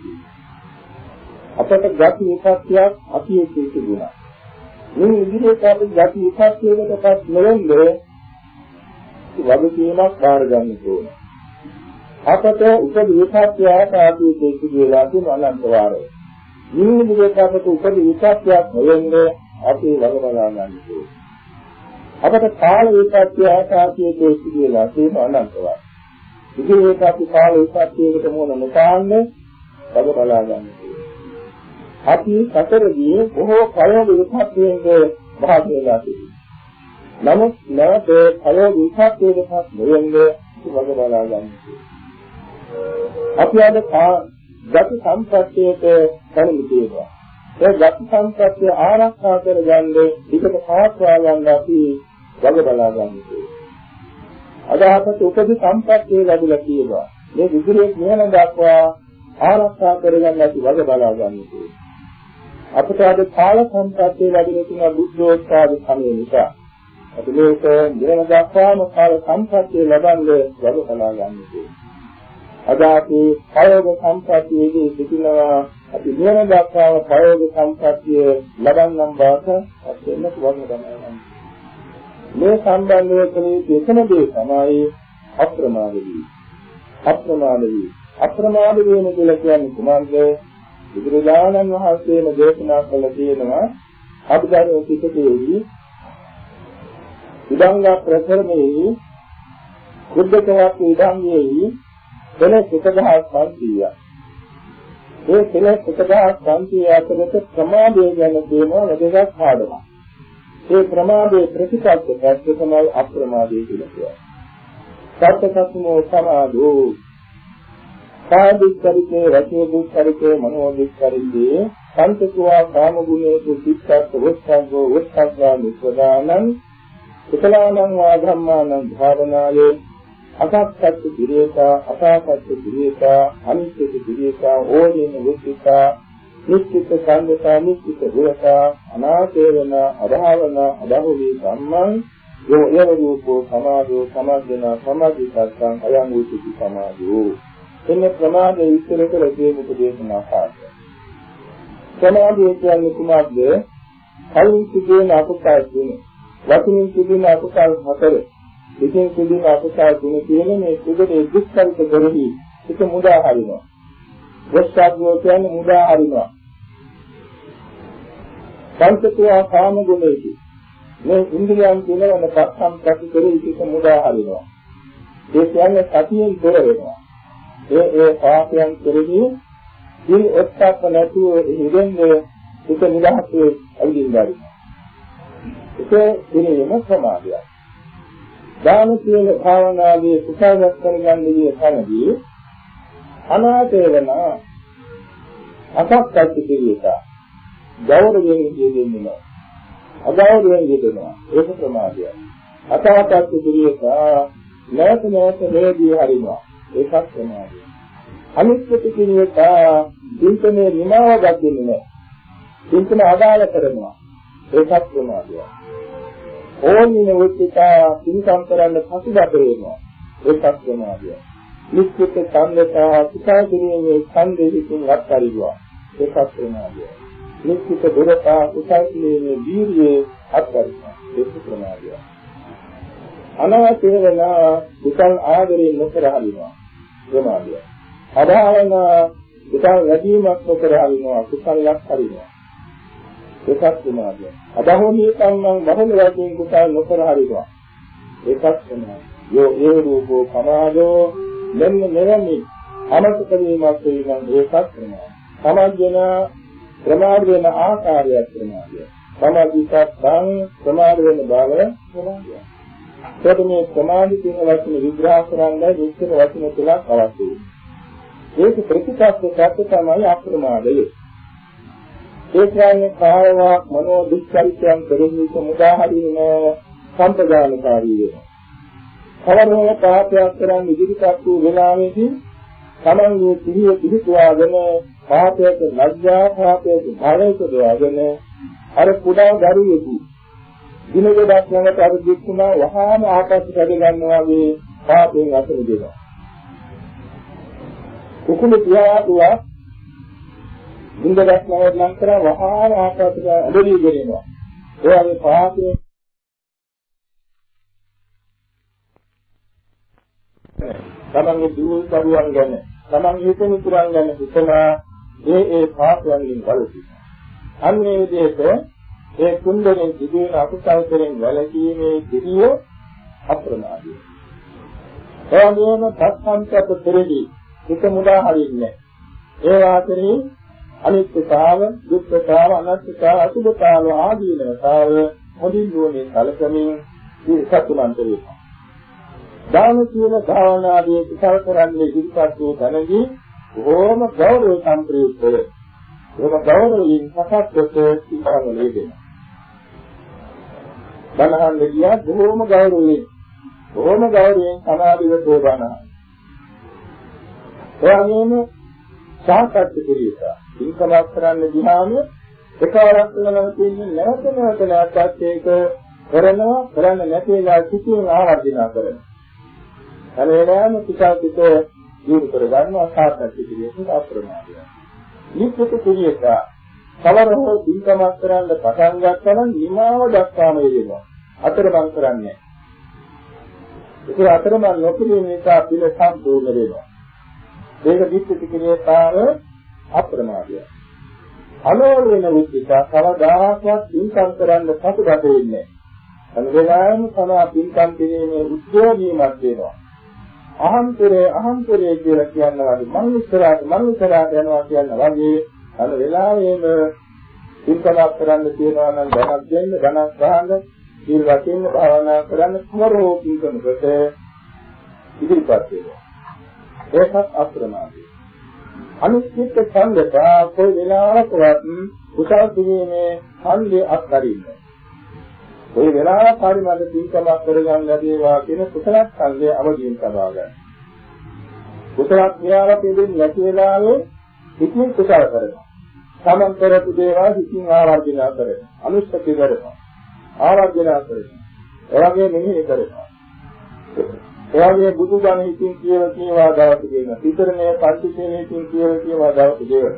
අපට ගති විපත්තියක් අපි ඒකේ තිබුණා. මේ ඉදිරියට අපි ගති විපත්තියකටපත් නොවෙන්නේ වගකීමක් බාර ගන්න ඕන. අපට උපද විපත්‍ය ආකාශයේ සිදුවලා තියෙන අනන්ත වාරය. මේ විදිහට අපට උපද විපත්‍යක් නොවෙන්නේ අපි වග බලා ගන්න ඕන. අපට කාල විපත්‍ය ආකාශයේ සිදුවලා තියෙන අනන්ත වාරය. ඉතින් අපි කාල විපත්‍යයකට මොන නොපාන්නේ වග බලා ගන්න ඕන. අපි සතරදී බොහෝ ප්‍රයෝග විපත්‍යයන්ගේ භාග වෙලා තිබෙනවා. නමුත් නැවත කය විපාකයකටත් නොවෙන්නේ වග බලා ගන්න. අපි අද ගති සම්පත්තියට කරුණිතේවා. ඒ ගති සම්පත්තිය ආරක්ෂා කරගන්නේ විකට පාත්වා ගන්න අපි වග බලා ගන්න. අද අපට උපදි සම්පත්තිය ලැබිලා තියෙනවා. මේ විදිහේ ඥාන දක්වා ආරක්ෂා කරගන්න අපි වග බලා ගන්න. අපට අද කාල සම්පත්තිය ලැබෙන තුන බුද්ධෝත්පාද සමය නිසා අපි මේක නිවන දක්වාම කාල සම්පත්තිය ලබන්නේ වැඩ කලා ගන්න අද අපි ප්‍රයෝග සම්පත්තියේදී සිටිනවා. අපි නිවන දක්වාම ප්‍රයෝග සම්පත්තිය ලබන්නම් වාස අත්වෙන්නට වගේ තමයි මේ සම්බන්ධව කලේ එකම දේ තමයි අප්‍රමාද වී අප්‍රමාද වී අප්‍රමාද වෙන කියලා කියන්නේ කුමක්ද? බුදුරජාණන් වහන්සේම දේශනා කළ තියෙනවා අභිධර්ම පිටකයේදී ඉදංග ප්‍රකරණේ කුද්දකයක් ඉදංගයේ කෙලෙස් 1500ක් ඒ කෙලෙස් 1500 අතරට ප්‍රමාදය ගැන තියෙන වැදගත් පාඩමක්. ඒ ප්‍රමාදයේ ප්‍රතිපත්ති පැත්ත තමයි අප්‍රමාදය කියලා කියන්නේ. සත්‍යකත්මෝ සමාදෝ කාදිච්චරිතේ රචෝදුච්චරිතේ මනෝදුච්චරිතේ පංචතුවා කාම ගුණේතු සිත්තත් වස්සංගෝ වස්සංගා නිස්වදානං කුසලානං වා ධම්මානං භාවනායේ අසක්සත් පිරේතා අසාසත් පිරේතා අනිත්‍ය පිරේතා ඕනින වුද්ධිතා නිච්චිත සංගතා නිච්චිත දුරතා අනාතේවන අභාවන අබහුලී සම්මං යෝ යව රූපෝ සමාධෝ සමග්ගන සමාධිසත්තං අයං උචිති සමාධෝ එන්න ප්‍රමාදයේ ඉස්සර කර දේමුක දේශනා පාඩය සමාධිය කියන්නේ කුමක්ද? කලින් සිදුවෙන අකුසල් තුනේ. වචනින් සිදුවන අකුසල් හතර. දෙකෙන් සිදුවන අකුසල් තුන කියන මේ සුදුනේ දුක්ඛිත කරෙහි එක මුදා හරිනවා. වස්සාග්ගෝ කියන්නේ මුදා හරිනවා. පංචතුවා කාම ගුණයකි. මේ ඉන්ද්‍රියන් තුනම පස්සම් ප්‍රති කරෙහි එක මුදා හරිනවා. ඒ කියන්නේ සතියෙන් තොර වෙනවා. ඒ ඒ පාපයන් කෙරෙහි දින ඔත්තක් නැතුව ඉඳන්නේ එක නිදහසේ ඇවිදින්න ඒක පිළිවෙම ප්‍රමාදයක්. දාන සීල භාවනාවේ කුසලයක් කරගන්නේ කනදී අනාථය වෙන අසක්කත් පිළිවිත ගෞරවයෙන් දෙන්නේ නැහැ. අගෞරවයෙන් දෙනවා. ඒක ප්‍රමාදයක්. අසහකත් පිළිවිත නැවත නැවත වේදී හරිනවා. ඒකත් ප්‍රමාදයක්. අනිත්‍ය පිළිවිත දින්කනේ නිමාව ගන්නේ නැහැ. දින්කන අදාළ කරනවා. ඒකත් ප්‍රමාදයක්. ඕනින උච්චතා පින්කම් කරන්න පසුබට වෙනවා ඒකක් වෙනවා නිශ්චිත සම්මතා සිතා කිරීමේ ඡන්දෙකින් අත්හරිනවා ඒකත් ප්‍රමාදය. නිශ්චිත දුරතා උසල්ීමේ වීර්යයේ අත්පරිම ඒක ප්‍රමාදය. අනවශ්‍ය වෙන කුසල් ආදරයෙන් නොකර හරිනවා ප්‍රමාදය. අභාවන කුසල් වැඩිමක් නොකර හරිනවා කුසලයක් හරිනවා. ඒකත් ප්‍රමාදය. අදහෝමී කම්මං බහුල වශයෙන් කුසල් නොකර හරිනවා. ඒකත් ප්‍රමාදය. යෝ ඒ රූපෝ පමාදෝ මෙන්න මෙවැනි අමතක වීමක් වෙනනම් ඒකත් ප්‍රමාදය. සමජන ප්‍රමාද වෙන ආකාරයක් ප්‍රමාදය. සමාධිසත්ං ප්‍රමාද වෙන බව ප්‍රමාදය. ඒකට මේ ප්‍රමාදි කියන වචනේ විග්‍රහ කරන්නයි විස්තර වචන තුනක් අවශ්‍යයි. ඒක ප්‍රතිපත්ත සත්‍ය තමයි අප්‍රමාදය. ඒ කියන්නේ කායවා මනෝ දුක්ඛරිතයන් කෙරෙහි සමුදාහරින සම්පදානකාරී වෙනවා. කවරෝ පාපයක් කරන් ඉදිරිපත් වූ වෙලාවේදී තමන්ගේ සිහිය පිහිටුවාගෙන පාපයට ලැජ්ජා පාපයට භාවයක දවාගෙන අර කුඩා දරුවෙකු දින ගොඩක් ළඟට අර දුක්ුණා වහාම ආපස්සට හැද ගන්නවා වගේ පාපයෙන් අසල දෙනවා. කුකුළු පියාතුවා දින ගොඩක් ළඟට ලං කරා වහාම ආපස්සට ඇදලීගෙන එනවා. ඒ වගේ පාපයෙන් තමන්ගේ දුරු කරුවන් ගැන තමන්ගේ හිත මිතුරන් ගැන හිතනා ඒ ඒ පාපයන්ගෙන් වළකිනවා. අන්නේ විදිහට ඒ කුණ්ඩලෙන් සිදුවන අකුසල් කෙරෙන් වැළකීමේ සිටිය අප්‍රමාදී. එවැගේම තත්සම්පත පෙරදී හිත මුදා හරින්නේ. ඒ වාතරේ අනිත්‍යතාව, දුක්ඛතාව, අනාත්මතාව, අසුභතාව ආදීනතාව මොදින් දුවනේ සැලකමින් සතුටුමන්ත වෙනවා. දාන කියන භාවනාවේ කුසල කරන්නේ ඉදිරිපත් වූ තැනදී බොහෝම ගෞරව සම්ප්‍රයුක්තව ඒක ගෞරවයෙන් සකස්කොට ඉස්සරහ ලැබෙනවා. බණහන් දෙවියා බොහෝම ගෞරවයෙන් බොහෝම ගෞරවයෙන් සමාධිව තෝබනවා. එයාගෙම සාකච්ඡා කිරීම. ඉන්කමක් කරන්න ගියාම එකවරක් කරනවා කියන්නේ නැවත නැවත නැවතත් ඒක කරනවා කරන්න නැති වෙලා සිටින ආවර්ජන කරනවා. හැම වෙලාවෙම ටිකක් ටික දියුණු කර ගන්නවා සාර්ථක කිරීමට අප්‍රමාදයි. නිත්‍යක කුලියක කවර හෝ දින්කමක් කරන්න පටන් ගත්තා නම් නිමාව දක්වාම යෙදෙනවා. අතරමං කරන්නේ ඒක අතරමං නොකිරීම නිසා පිළ සම්පූර්ණ වෙනවා. ඒක නිත්‍යක කුලියකාර අප්‍රමාදයි. අලෝල වෙන විදිහට කවදාහක්වත් දින්කම් කරන්න පසුබට වෙන්නේ නැහැ. අනිත් වෙලාවෙම තමයි පින්කම් කිරීමේ උද්‍යෝගීමක් වෙනවා. අහම්තරේ අහම්තරේ කියලා කියනවා මං ඉස්සරහට මං ඉස්සරහට යනවා කියන වගේ අර වෙලාවෙම ඉස්සරහ කරන්න තියනවා නම් දැනක් දෙන්න ධනක් ගන්න සීල් වශයෙන් භාවනා කරන්න කුමරෝ කීකමකට ඉදිරිපත් වෙනවා ඒකත් අප්‍රමාදී අනිත්‍ය සංගතා කොයි වෙලාවකවත් කුසල් කිරීමේ ඡන්දය අත්හරින්නේ ওই වෙලාවට හරි මට පින්කමක් කරගන්න ලැබේවා කියන කුසල ඡන්දය අවදීන් කරවා ගන්න. කුසල ක්‍රියාවක් දෙන්නේ නැති වෙලාවේ හිතින් කුසල කරනවා. සමන් කරපු දේවල් හිතින් ආවර්ජන කරනවා. අනුස්සති කරනවා. ආවර්ජන කරනවා. එවැගේ මෙහෙය කරනවා. එවැගේ බුදුදහම හිතින් කියලා කියවා දවස් දෙකක්. විතරනේ පරිච්ඡේදයෙන් හිතින් කියලා කියවා දවස් දෙකක්.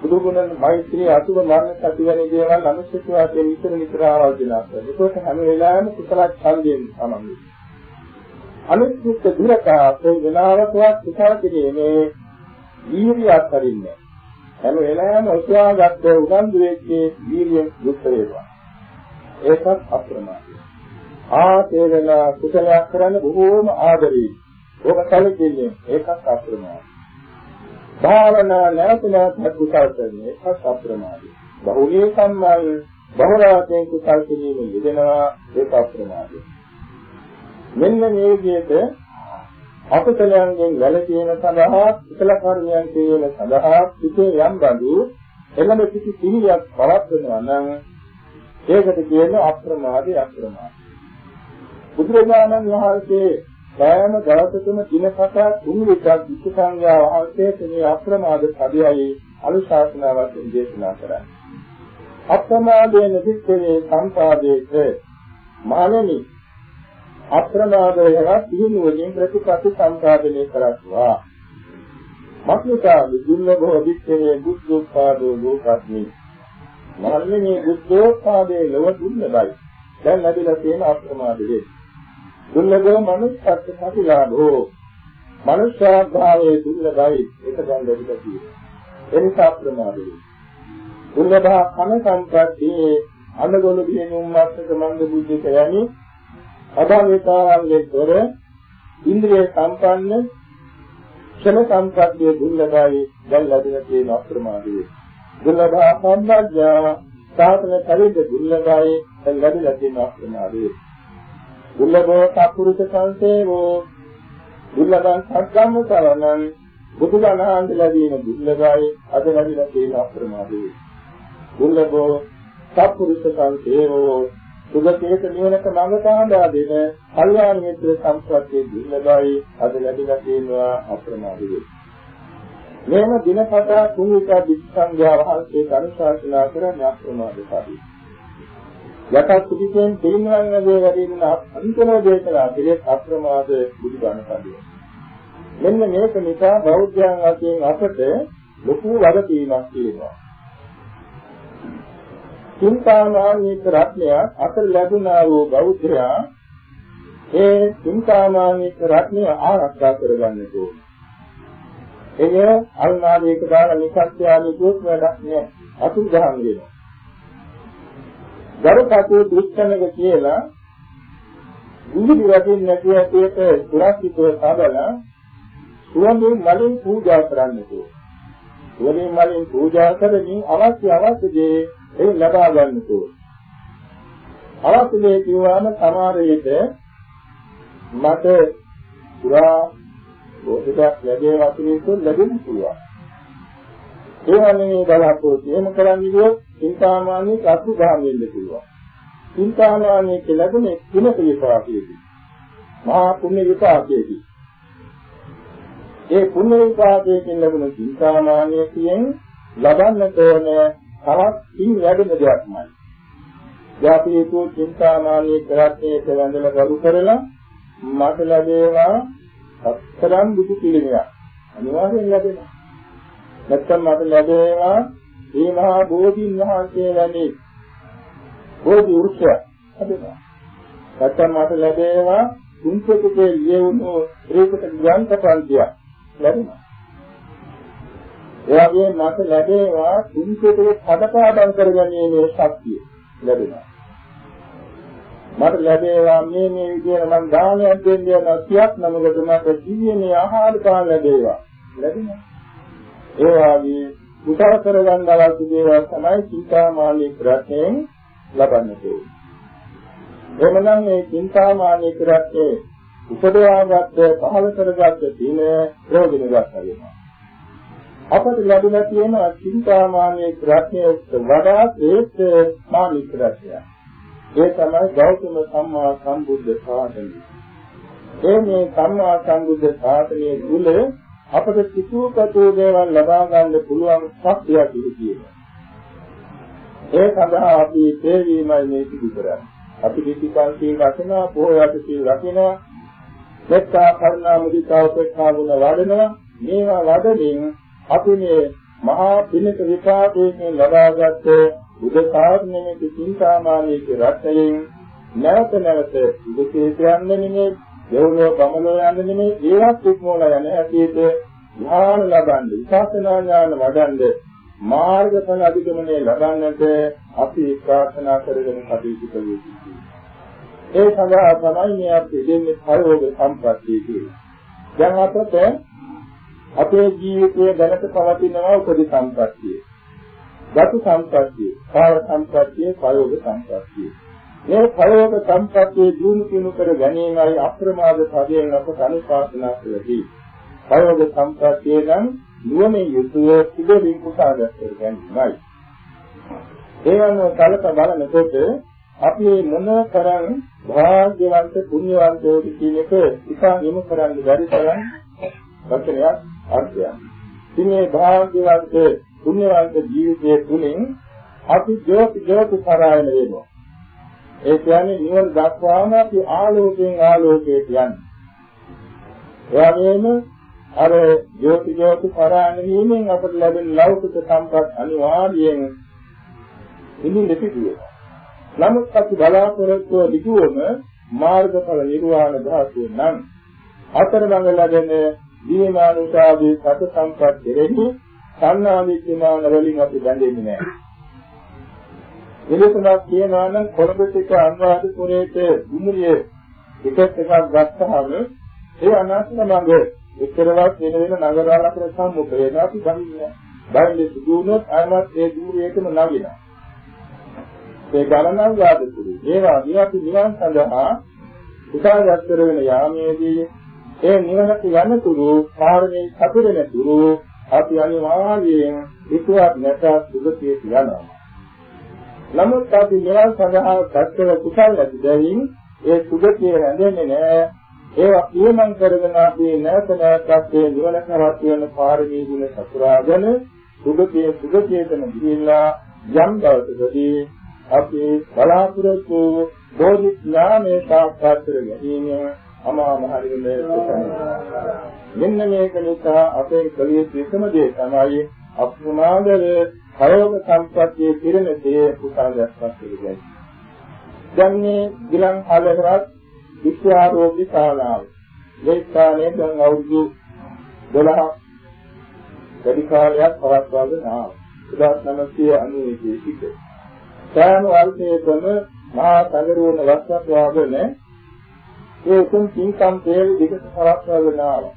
බුදු ගුණ මෛත්‍රී අසුබ මරණ සතිවැනි දේවල් අනුශිත වාක්‍යයෙන් විතර විතර ආවර්ජනා කරනවා. ඒකත් හැම වෙලාවෙම කුසල ඡන්දයෙන් තමයි. අනුශිත දුරකා ඒ වෙලාවකවත් කුසල කිරීමේ වීර්යය අත්හරින්නේ. හැම වෙලාවෙම උත්සාහගත උනන්දු වෙච්ච වීර්යයෙන් යුක්ත වේවා. ඒකත් අප්‍රමාදී. ආතේ වෙලා කුසලයක් කරන්න බොහෝම ආදරේ. ඕක සැලකෙන්නේ ඒකත් අප්‍රමාදී. භාවනා නැවත නැවත කුසල් කරන්නේ ඒකත් අප්‍රමාදී. බහුලී සම්මල් බහුලාතෙන් කුසල් කිරීමෙන් යෙදෙනවා ඒක අප්‍රමාදී. මෙන්න මේ විදිහට අකුසලයන්ගෙන් වැළකීම සඳහා කුසල කර්මයන් කිරීම සඳහා සිටේ යම් බඳු එළඹ සිටි සිහියක් පවත්වනවා නම් ඒකට කියන්නේ අප්‍රමාදී අප්‍රමාදී. බුදුරජාණන් වහන්සේ සෑම දවසකම දිනකට තුන් විටක් විච සංඥා වහන්සේට මේ අප්‍රමාද පදයයි අනුශාසනාවක් දේශනා කරන්නේ. අප්‍රමාදයෙන් විස්තරේ සම්පාදේත මානනි අප්‍රමාදය හෙවත් සිහිනුවකින් ප්‍රතිපත්ති සම්පාදනය කරත්වා. මක්නිසා දුර්ලභව විච්ඡේ බුද්ධෝත්පාදෝ ලෝකස්මි. මරණේ බුද්ධෝත්පාදේ ලොව දුර්ලභයි. දැන් ලැබිලා තියෙන අප්‍රමාද වේ. දුර්ලභව මනුස්සත් සතිලාභෝ. මනුෂ්‍යභාවයේ දුර්ලභයි. ඒක දැන් ලැබිලා තියෙනවා. එනිසා අප්‍රමාද වේ. දුර්ලභ කන සම්පත්තියේ අනගොළු දිනුම් මාත්‍රක මන්ද බුද්ධික යනි අභාවිතාවන්ගේ තොර ඉන්ද්‍රිය සම්පන්න ක්ෂණ සම්පත්තිය දුර්ලභයි දැන් ලැබෙන තියෙන අප්‍රමාදී දුර්ලභ සම්බද්ධා සාතන කලින්ද දුර්ලභයි දැන් ලැබෙන තියෙන අප්‍රමාදී දුර්ලභෝ සත්පුරුෂ සංසේවෝ දුර්ලභං සත්ගම්ම සරණං බුදුදහමෙන් ලැබීම දුර්ලභයි අද ලැබෙන තියෙන අප්‍රමාදී දුර්ලභෝ සත්පුරුෂ සංසේවෝ සුගතියක නිවනට මඟ පාදා දෙන කල්යාණ මිත්‍ර සම්ප්‍රත්‍ය දුර්ලභයි අද ලැබිලා තියෙනවා අප්‍රමාදී වේ. මේම දිනපතා කුමිකා දිස්සංඝයා වහන්සේ කරුණාශාසනා කරන අප්‍රමාද සාදී. යටත් පිටින් පිරිනවන දේ වැඩින අන්තිම දේශනා පිළිත් අප්‍රමාද බුදුබණ සාදී. මෙන්න මේක නිසා බෞද්ධයන් වශයෙන් අපට ලොකු වගකීමක් තියෙනවා. චින්තාමානීක රත්නයක් අතර ලැබුණා වූ බෞද්ධයා ඒ චින්තාමානීක රත්නය ආරක්ෂා කරගන්න ඕනේ. එය අල්මාදීක දාන නිසත්‍යාලී දුක් වැඩක් නෑ. අතුරුදහන් වෙනවා. දරුපතේ දුක්ඛනක කියලා ඉන්දිය වශයෙන් නැති ඇටයට සුරක්ෂිතව සබලා සුවඳින් මලින් පූජා කරන්න ඕනේ. සුවඳින් මලින් පූජා කරමින් අවශ්‍ය අවශ්‍ය දේ ඒ ලබා ගන්න ඕනේ. අවශ්‍යනේ කියවම සමහර විට මට පුරා බෝධියක් ලැබේ වතුනින් ලැබෙන්න පුළුවන්. ඒ වගේ බලාපොරොත්තු එහෙම කරන්නේ කිව්වොත් චින්තාමානී අසු ගහම වෙන්න පුළුවන්. චින්තාමානී කියලානේ කුණක විපාකයේදී. මහා පුණ්‍ය විපාකයේදී. ඒ පුණ්‍ය විපාකයෙන් ලැබෙන චින්තාමානී කියන ලබන්නට ඕනේ තවත් පින් වැඩෙන දෙයක්මයි. ජාතියතු චින්තාමානී කරත්තේට වැඳලා කරු කරලා මට ලැබේවා සතරම් දුක පිළිමයක්. අනිවාර්යෙන් ලැබෙනවා. නැත්තම් මට ලැබේවා මේ මහා බෝධීන් වහන්සේ වැනි බෝධි වෘක්ෂය ලැබෙනවා. නැත්තම් මට ලැබේවා තුන්පොතේ ලියවුණු ඒකට ග්‍රන්ථ පන්තියක් ලැබෙනවා. ඒ වගේම මට ලැබේවා කුංචිතේ පදපාදම් කරගැනීමේ ශක්තිය ලැබෙනවා. මට ලැබේවා මේ මේ විදිහට මම දානයක් දෙන්න යන සියක් නමකට මට ජීවනයේ ආහාර පාන ලැබේවා. ලැබෙනවා. ඒ වගේ උතර කරගන්න අවශ්‍ය දේවල් තමයි චින්තාමානී ප්‍රඥයෙන් ලබන්නේ. එමනම් මේ චින්තාමානී ප්‍රඥේ උපදවාගත්ත පහල කරගත්ත දින ප්‍රයෝජන ගන්නවා. අපට ලැබුණා තියෙන චින්තාමානයේ රත්නයට වඩා ශ්‍රේෂ්ඨ මානික රත්නය. ඒ තමයි ගෞතම සම්මා සම්බුද්ධ ශාසනය. ඒ මේ සම්මා සම්බුද්ධ ශාසනයේ තුල අපට සිතුවකතෝ දේවල් ලබා ගන්න පුළුවන් ශක්තියක් ඉතිරියනවා. ඒ සඳහා අපි තේරීමයි මේ සිදු කරන්නේ. අපි කිසිකල් සීල් රකිනවා, පොහොයට සීල් රකිනවා, මෙත්තා කරුණා මුදිතා උපේක්ෂා ගුණ වඩනවා. මේවා වඩමින් අපි මේ මහා පිනක විපාකයෙන් ලබාගත් උදකාරණයේ චින්තාමානීක රත්නයෙන් නැවත නැවත උදකේ යන්නේ නෙමෙයි දෙව්ලොව බමලෝ යන්නේ නෙමෙයි ඒවත් ඉක්මෝලා යන හැටියට ඥාන ලබන්නේ විපස්සනා ඥාන වඩන්නේ මාර්ගඵල අධිගමනය ලබන්නට අපි ප්‍රාර්ථනා කරගෙන කටයුතු කළ යුතුයි. ඒ සඳහා තමයි මේ අපි දෙන්නේ ප්‍රයෝග සම්පත්තිය කියන්නේ. දැන් අපට අපේ ජීවිතයේ දැනට පවතිනවා උපදි සම්පත්තිය. ගති සම්පත්තිය, කාය සම්පත්තිය, ප්‍රයෝග සම්පත්තිය. මේ ප්‍රයෝග සම්පත්තිය දිනු කිනු කර ගැනීමයි අප්‍රමාද පදයෙන් අප අනුශාසනා කළේ. ප්‍රයෝග සම්පත්තිය නම් නුවණින් යුතුව සිදුවීම් කුසාගත කර ගැනීමයි. ඒ අනුව කලක බලනකොට අපි මොන තරම් භාග්‍යවන්ත පුණ්‍යවන්තයෝද කියන එක ඉතින් යොමු කරන්න බැරි තරම් වචනයක් අර්ථයක්. ඉතින් මේ භාග්‍යවන්ත පුණ්‍යවන්ත ජීවිතයේ තුලින් අපි ජෝති ජෝති පරායන වෙනවා. ඒ කියන්නේ නිවන දක්වාම අපි ආලෝකයෙන් ආලෝකයට යන්නේ. එවැගේම අර ජෝති ජෝති පරාණ වීමෙන් අපට ලැබෙන ලෞකික සම්පත් අනිවාර්යයෙන් ඉදින් දෙපිටිය. නමුත් අපි බලාපොරොත්තු දිගුවම මාර්ගඵල නිර්වාණ ධාතුව නම් අතරමඟ ලැබෙන දීමානුසාදී සත සම්පත් දෙරෙහි සන්නාදිත්‍යමාන වලින් අපි බැඳෙන්නේ නැහැ. එලෙසම කියනවා නම් කොළඹිට අනුරාධපුරයේට දුමුරිය එක එකක් ගත්තාම ඒ අනාත්ම මඟ එක්තරවත් වෙන වෙන නගරවලට සම්මුඛ වෙනවා අපි බහින්නේ. බහින්නේ දුන්නොත් අයමත් ඒ දුරියටම නගිනවා. ඒ ගණනක් වාදතුරු. ඒවා අපි නිවන් සඳහා උසාවියක් කරගෙන යාමේදී ඒ නිවනට යනතුරු කාරණේ සතුරෙන තුරු අපි අනිවාර්යයෙන් විතුවක් නැත සුගතියට යනවා. නමුත් අපි නිවන් සඳහා සත්‍යව කුසල් නැති බැවින් ඒ සුගතිය රැඳෙන්නේ නැහැ. ඒවා පියමන් කරගෙන අපි නැවත නැවතත් ඒ නිවන කරත් වෙන පාරමී ගුණ සතුරාගෙන සුගතිය සුගතියටම ගිහිල්ලා යම් දවසකදී අපි බලාපොරොත්තු බෝධි ඥානයේ සාක්ෂාත් කර ගැනීම අමා මහ නිවනේ මෙන්න මේක නිසා අපේ කලිය සිසම දේ තමයි අප්‍රමාදව කයෝග සම්පත්තියේ පිරෙන දේ කුසලයක්පත් පිළිගන්නේ. දැන් මේ ගිලන් හලරත් විද්‍යාරෝග්‍ය ශාලාව. මේ ස්ථානයේ දැන් අවුරුදු 12 වැඩි කාලයක් පවත්වාගෙන ආවා. 1991 සිට. සෑම වර්ෂයකම මහා සගරුවන වස්සක් වාගෙන ඒ උතුම් පින්කම් තේල් දිගට පවත්වාගෙන ආවා.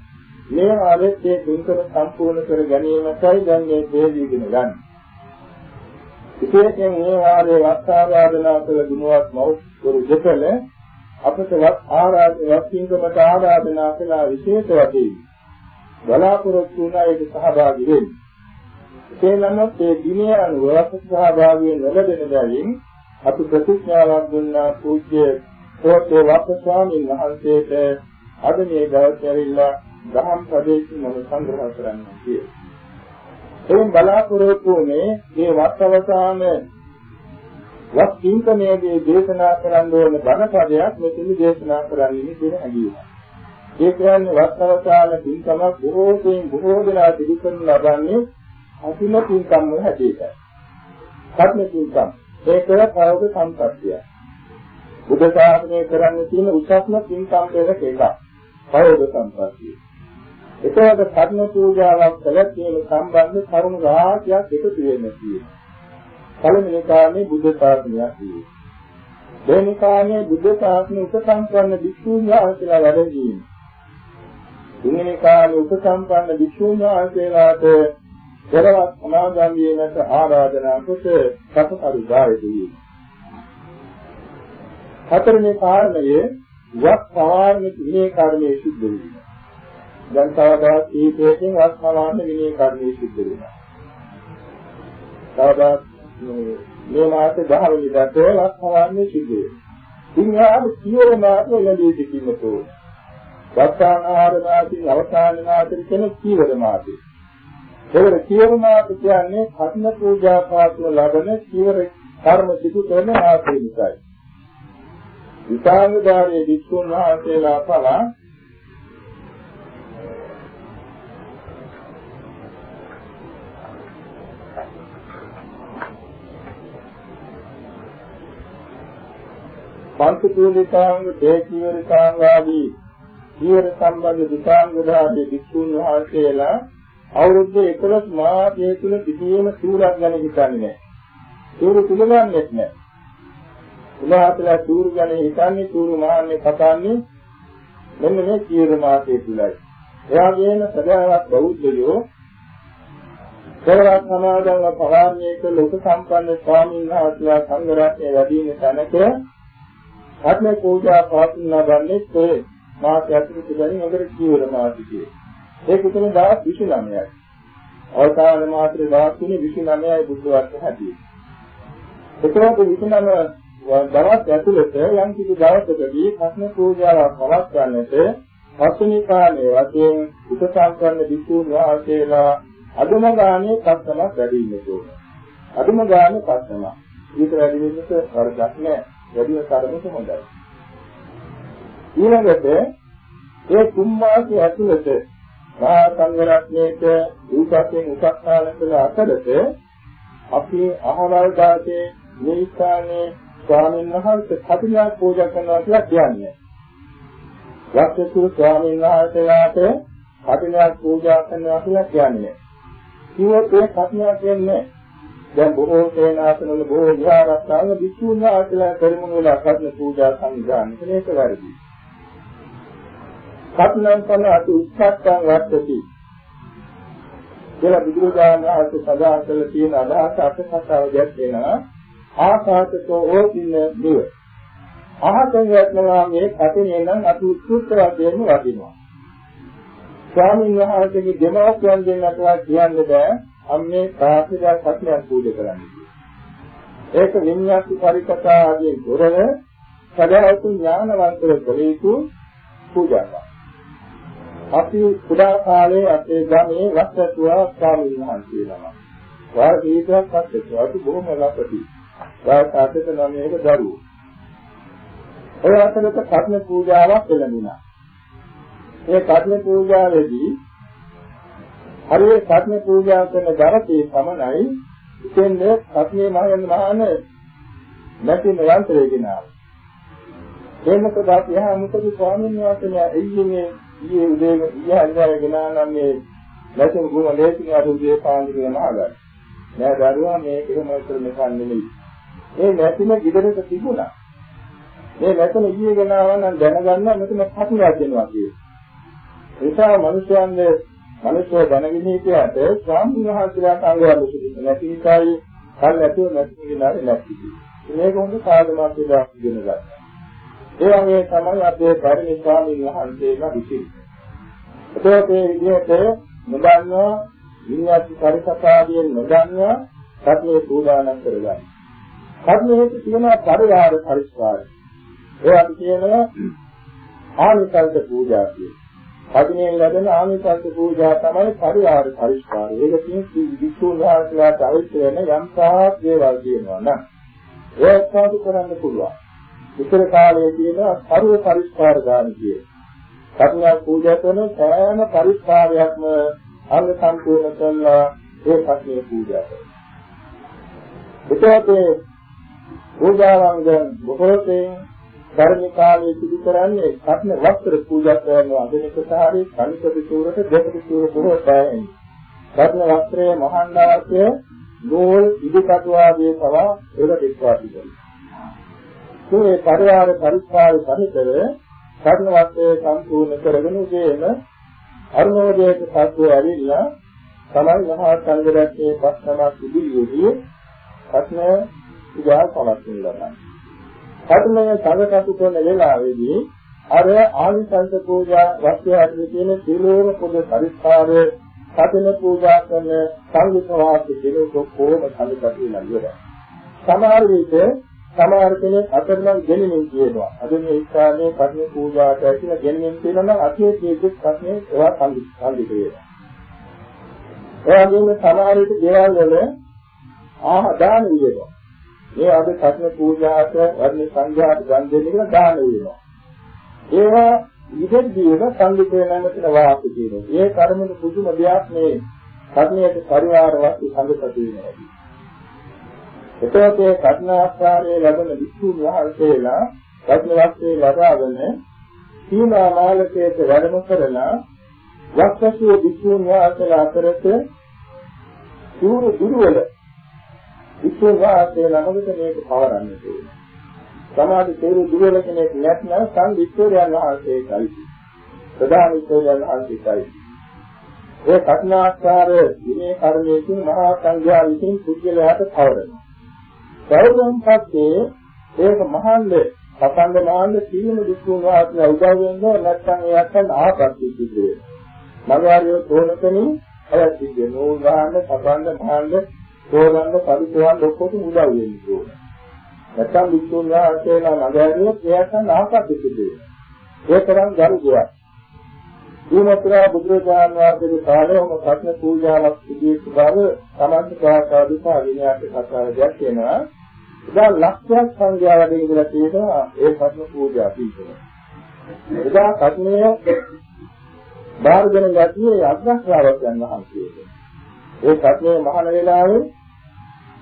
මේ ආලෙත් ඒ පින්කම සම්පූර්ණ කර ගැනීමයි දැන් මේ තේදීගෙන ගන්න. විශේෂයෙන් මේ ආලේ වස්සාරාධනා කළ දුනුවත් මෞස්තුරු දෙකල අපට වත් ආරාධනා පින්කමට ආරාධනා කළා විශේෂ වශයෙන් බලාපොරොත්තු වුණා ඒක සහභාගී වෙන්න. ඒ නමුත් ඒ දිනේ අනුව සහභාගී නොලැබෙන බැවින් අපි ප්‍රතිඥාවක් දුන්නා පූජ්‍ය සෝතේ වප්ප ස්වාමීන් වහන්සේට අද මේ දවසේ ඇවිල්ලා දහම් ප්‍රදේශ මොන සංග්‍රහ කරන්න කියලා. එයින් බලාපොරොත්තු වුණේ මේ වස්සවසාන වත් කිංකමේදී දේශනා කරන්න ඕන බණ පදයක් මෙතන දේශනා කරන්නේ කියන හැඟීම. ඒ කියන්නේ වස්සවසාන කිංකම බොහෝ සෙයින් බොහෝ දෙනා පිළිපදින ලබන්නේ අසිම කිංකම් වල හැටියට. සත්‍ය කිංකම් ඒක ප්‍රයෝග සම්පත්තිය. බුද්ධ ශාසනය කරන්නේ තියෙන උසස්ම කිංකම් දෙක එකක්. ප්‍රයෝග සම්පත්තිය. එතකොට කර්ම පූජාවක් කළත් මේ සම්බන්ධ කරුණු රාශියක් එකතු වෙන්නේ තියෙනවා. පළවෙනි කාරණේ බුද්ධ ශාසනයක් තියෙනවා. දෙවෙනි කාරණේ බුද්ධ ශාසනය උපසම්පන්න භික්ෂුන් වහන්සේලා වැඩ ඉන්නේ. තුන්වෙනි කාරණේ උපසම්පන්න භික්ෂුන් වහන්සේලාට පෙරවත් සමාදන් වීමට ආරාධනා කොට සතකරු ගායදී. හතරවෙනි කාරණය වත් පවාරණ මේ කර්මයේ සිද්ධ වීම. දැන් තවදා කීපයකින් වත් පවාරණ විනය කර්මයේ සිද්ධ වෙනවා. තවදා මේ මාසේ 10 වෙනිදාට වත් පවාරණ සිද්ධ වෙනවා. ඉන්හාම සියලු මාස වලදී සිටිනතෝ. වස්සාන ආහාර මාසින් අවසාන මාසෙ කියන සීවර මාසේ. ඒවල සීවර මාස කියන්නේ කර්ම පූජා පාත්‍ර ලබන සීවර කර්ම සිදු කරන මාසෙ නිසායි. විසංගදාරයේ වික්ෂුන් වහන්සේලා පලා පංචපූලිකාංග දේකීවරිකාංග ආදී ජීවර සම්බන්ධ විසංගදාරයේ වික්ෂුන් වහන්සේලා අවුරුදු 11 මාසය තුල කිසියම් සූරක් ගැන හිතන්නේ නැහැ. සූරු පිළිගන්නේ නැහැ. උදාහරණයක් සූරු ගැන හිතන්නේ සූරු මහන්නේ කතාන්නේ මෙන්න මේ කීර මාසයේ තුලයි. එයාගේම සදාවත් බෞද්ධයෝ සරවත් සමාදන්ව පවාරණය කළ උප සම්පන්න ස්වාමීන් වහන්සේලා සංඝ රත්නයේ වැඩිම තැනක ආත්ම පූජා පාතුන ලබන්නේ ඒ මාස ඇතුළත දැනි හොඳට කීවර මාසිකේ. ඒක උතුම් 29යි. අවසාන මාසයේ 13 29යි බුද්ධ වර්ෂ හැටියට. එතකොට 29 දවස් ඇතුළත යම් කිසි දවසකදී ප්‍රශ්න පූජාවක් පවත්වන්නට පස්වෙනි කාලයේ වශයෙන් උපසංකරණ විසුණු වහන්සේලා අදම ගානේ පස්සමක් වැඩි ඉන්න ඕන. අදම ගානේ පස්සම. ඊට වැඩි වෙන්නට වරදක් නැහැ. වැඩිම තරමට හොඳයි. ඊළඟට ඒ තුන් මාසයේ ඇතුළත මහා සංඝරත්නයේට උපස්යෙන් උපස්ථාන කළ අතරත අපි අහවල් දාසේ මේ ස්ථානයේ ස්වාමීන් වහන්සේ කටිනා පූජා කරනවා කියලා කියන්නේ. වක්කසු ස්වාමීන් වහන්සේලාට කටිනා පූජා කරනවා කියලා කියන්නේ. කිව්වොත් ඒ කටිනා කියන්නේ දැන් බොහෝ සේනාසනවල බොහෝ විහාරස්ථාන විසුණු වහන්සේලා කරමුණු වල කටින පූජා සංවිධානය මේක වැරදි. කටිනම් කරන අති උත්සාහයන් වර්ධති. කියලා බුදුරජාණන් වහන්සේ සදා කළ තියෙන අදහස අප කතාව දැක්වෙනවා ආකාශතෝ ඕකින දිව. අහසෙන් යත්නවා මේ කටිනේ නම් අති උත්කෘෂ්ඨ වශයෙන් වදිනවා. ස්වාමීන් වහන්සේගේ දෙමව්පියන් දෙන්නටවත් කියන්න බෑ අම්මේ කාසිකා සත්‍යයන් පූජා කරන්න. ඒක විඤ්ඤාති පරිකතා ආදී දොරව සදාවතු ඥානවන්තව කළ යුතු පූජා කරනවා. අපි කුඩා කාලේ අපේ ගමේ වස්සතුවා ස්වාමීන් වහන්සේ නම. වාර කීපයක් පස්සේ අපි බොහොම ලපටි. වාර කාටද නමේක දරුවෝ. ඒ අතරත කර්ම පූජාවක් එළඹුණා. ඒ කර්ම පූජාවේදී හරිය කර්ම පූජා කරන දරතේ පමණයි ඉතින්නේ කර්මයේ මහයන් මහාන නැති නිරන්තරය ගෙනාවා. ඒ මොකද අපි එහා මොකද ස්වාමීන් වහන්සේ එන්නේ ඊයේ උදේ ඊයේ හරියට ගෙනානම් මේ නැතිව ගුණ ලේසින් අර උදේ පාන්දර වෙනවා. නෑ දරුවා මේ එහෙම කර මෙකන් නෙමෙයි. ඒ නැතිම ඉදිරියට තිබුණා. මේ නැතන ඊයේ ගෙනාවා නම් දැනගන්න මෙතන කටුවක් දෙනවා කියන්නේ. ඒසා මිනිස්යන්ගේ මිනිස්සු දැනගෙන හිටියට ස්වාමීන් වහන්සේලාට අංගවල සුදුසු නැති නිසායි කල් නැතුව නැති වෙනානේ නැති. මේක හොඳ සාධමාක් කියලා ඉගෙන ගන්න. ඒ වගේ තමයි අපේ පරිණි ස්වාමීන් වහන්සේලා විසින්. ඒකත් ඒ විදිහට නොදන්නා විඤ්ඤාති පරිසකාදියෙන් නොදන්නා සත්‍යයේ පූජානම් කරගන්න. සත්‍යයේ තියෙන පරිවාර පරිස්කාරය. ඒ අපි කියනවා ආනිකල්ප පූජා කියලා. කදිනේ ලැබෙන ආනිසංස පූජා තමයි පරිවාර පරිස්කාරය. ඒක කියන්නේ විසුණුහාසලාට අවශ්‍ය වෙන යම් තාක් දේවල් කියනවා නම් ඒක සාදු කරන්න පුළුවන්. උත්තර කාලයේ තියෙන සර්ව පරිස්කාර ගාන කියේ. කර්ණා පූජා කරන සෑම පරිස්කාරයක්ම අංග සම්පූර්ණ කරලා ඒ කර්ණේ පූජා කරනවා. ඒකත් පූජාවන්ගෙන් බොහෝතෙන් ධර්ම කාලයේ සිදු කරන්නේ කර්ණ වස්ත්‍ර පූජා කරනවා අදිනකට හරි කණික පිටුරට දෙක පිටුර බොහෝ පෑයි. කර්ණ වස්ත්‍රයේ මහාන්දාවකය ගෝල් ඉදිකටු ආදී පවා ඒකට එක්වා තිබෙනවා. මේ පරිවාර පරිස්කාර සහිතව කර්ණ වස්ත්‍රය සම්පූර්ණ කරගෙන උදේම අරුණෝදයට සත්ව ඇවිල්ලා තමයි මහා සංඝරත්නයේ පස්නමක් ඉදිරියේදී කර්ණ පූජා පවත්වන ලබන්නේ. කර්මය සංගතතු කරන වෙලාවේදී අර ආනිසංස පූජා වස්තුහාරයේ තියෙන සීලෝම පොද පරිස්කාර සතින පූජා කරන සංගීත වාද්‍ය දෙලක කොහොම සංගතතු වෙනවා. සමහර විට සමහර කෙනෙක් අතරනම් ගෙනෙමින් කියනවා. අද මේ ස්ථානයේ කර්ම පූජාට කියලා ගෙනෙමින් කියනවා නම් අතියේ ජීවිත කර්මයේ ඒවා සංගීත සංගීත වෙනවා. ඒ වගේම සමහර විට දේවල් වල ආහ දාන විදිනවා. මේ අද සත්‍ය පූජාට වර්ණ සංඝයාට ගන් දෙන්න කියලා දාන වෙනවා. ඒවා ඉදෙද්දීම සංගීතය නැමෙතන වාසි කියනවා. ඒ කර්මෙක පුදුම දෙයක් මේ කර්මයේ පරිවාර වස්තු සංගත වෙනවා. එතකොට ඒ කර්ණාස්කාරයේ ලැබෙන විසුණු වහන්සේලා රත්න වස්ත්‍රය ලබාගෙන සීමා මාලකයට වැඩම කරලා වක්කසුව විසුණු වහන්සේලා අතරත සූරු දුරවල විශ්වවාසයේ ළඟට මේක පවරන්නේ කියලා. සමාධි තේරු දුවල කෙනෙක් නැත්නම් සංවිච්ඡේදයන් වහන්සේයි. ප්‍රධාන විශ්වයන් වහන්සේයි. ඒ කඨිනාස්කාර විනය කර්මයෙන් මහා සංඝයා විසින් පුද්ගලයාට පවරනවා. පවරුම් පස්සේ ඒක මහාන්ද සතංග මහාන්ද සීල දුක්ඛ වාසය උදව් වෙන්නේ නැත්නම් එයාට ආපත්‍ය සිද්ධ වෙනවා. මගාරිය තෝරතනින් අවශ්‍ය වෙන නෝල් ගන්න සබන්ද මහාන්ද තෝරන්න පරිපෝහන් ඔක්කොට උදව් වෙන්න ඕන. නැත්නම් විසුණු වහන්සේලා නගරියොත් එයාට නාහකත් සිදුවේ. ඒ තරම් ගරුකයක්. ඊමත්‍රා බුදුරජාණන් වහන්සේගේ කාලයේම සත්‍ය පූජාවක් සිදුවෙච්ච බව සමන්ත ප්‍රාකාදිකා විනයාට කතාවක් වෙනවා. ඉතින් ලක්ෂයක් සංඛ්‍යාව වැඩි ඉඳලා තියෙනවා ඒ සත්‍ය පූජා පිළිතුර. එදා කර්මය බාරගෙන යතියේ අග්‍රශ්‍රාවකයන් වහන්සේට. ඒ සත්‍යයේ මහාන වේලාවේ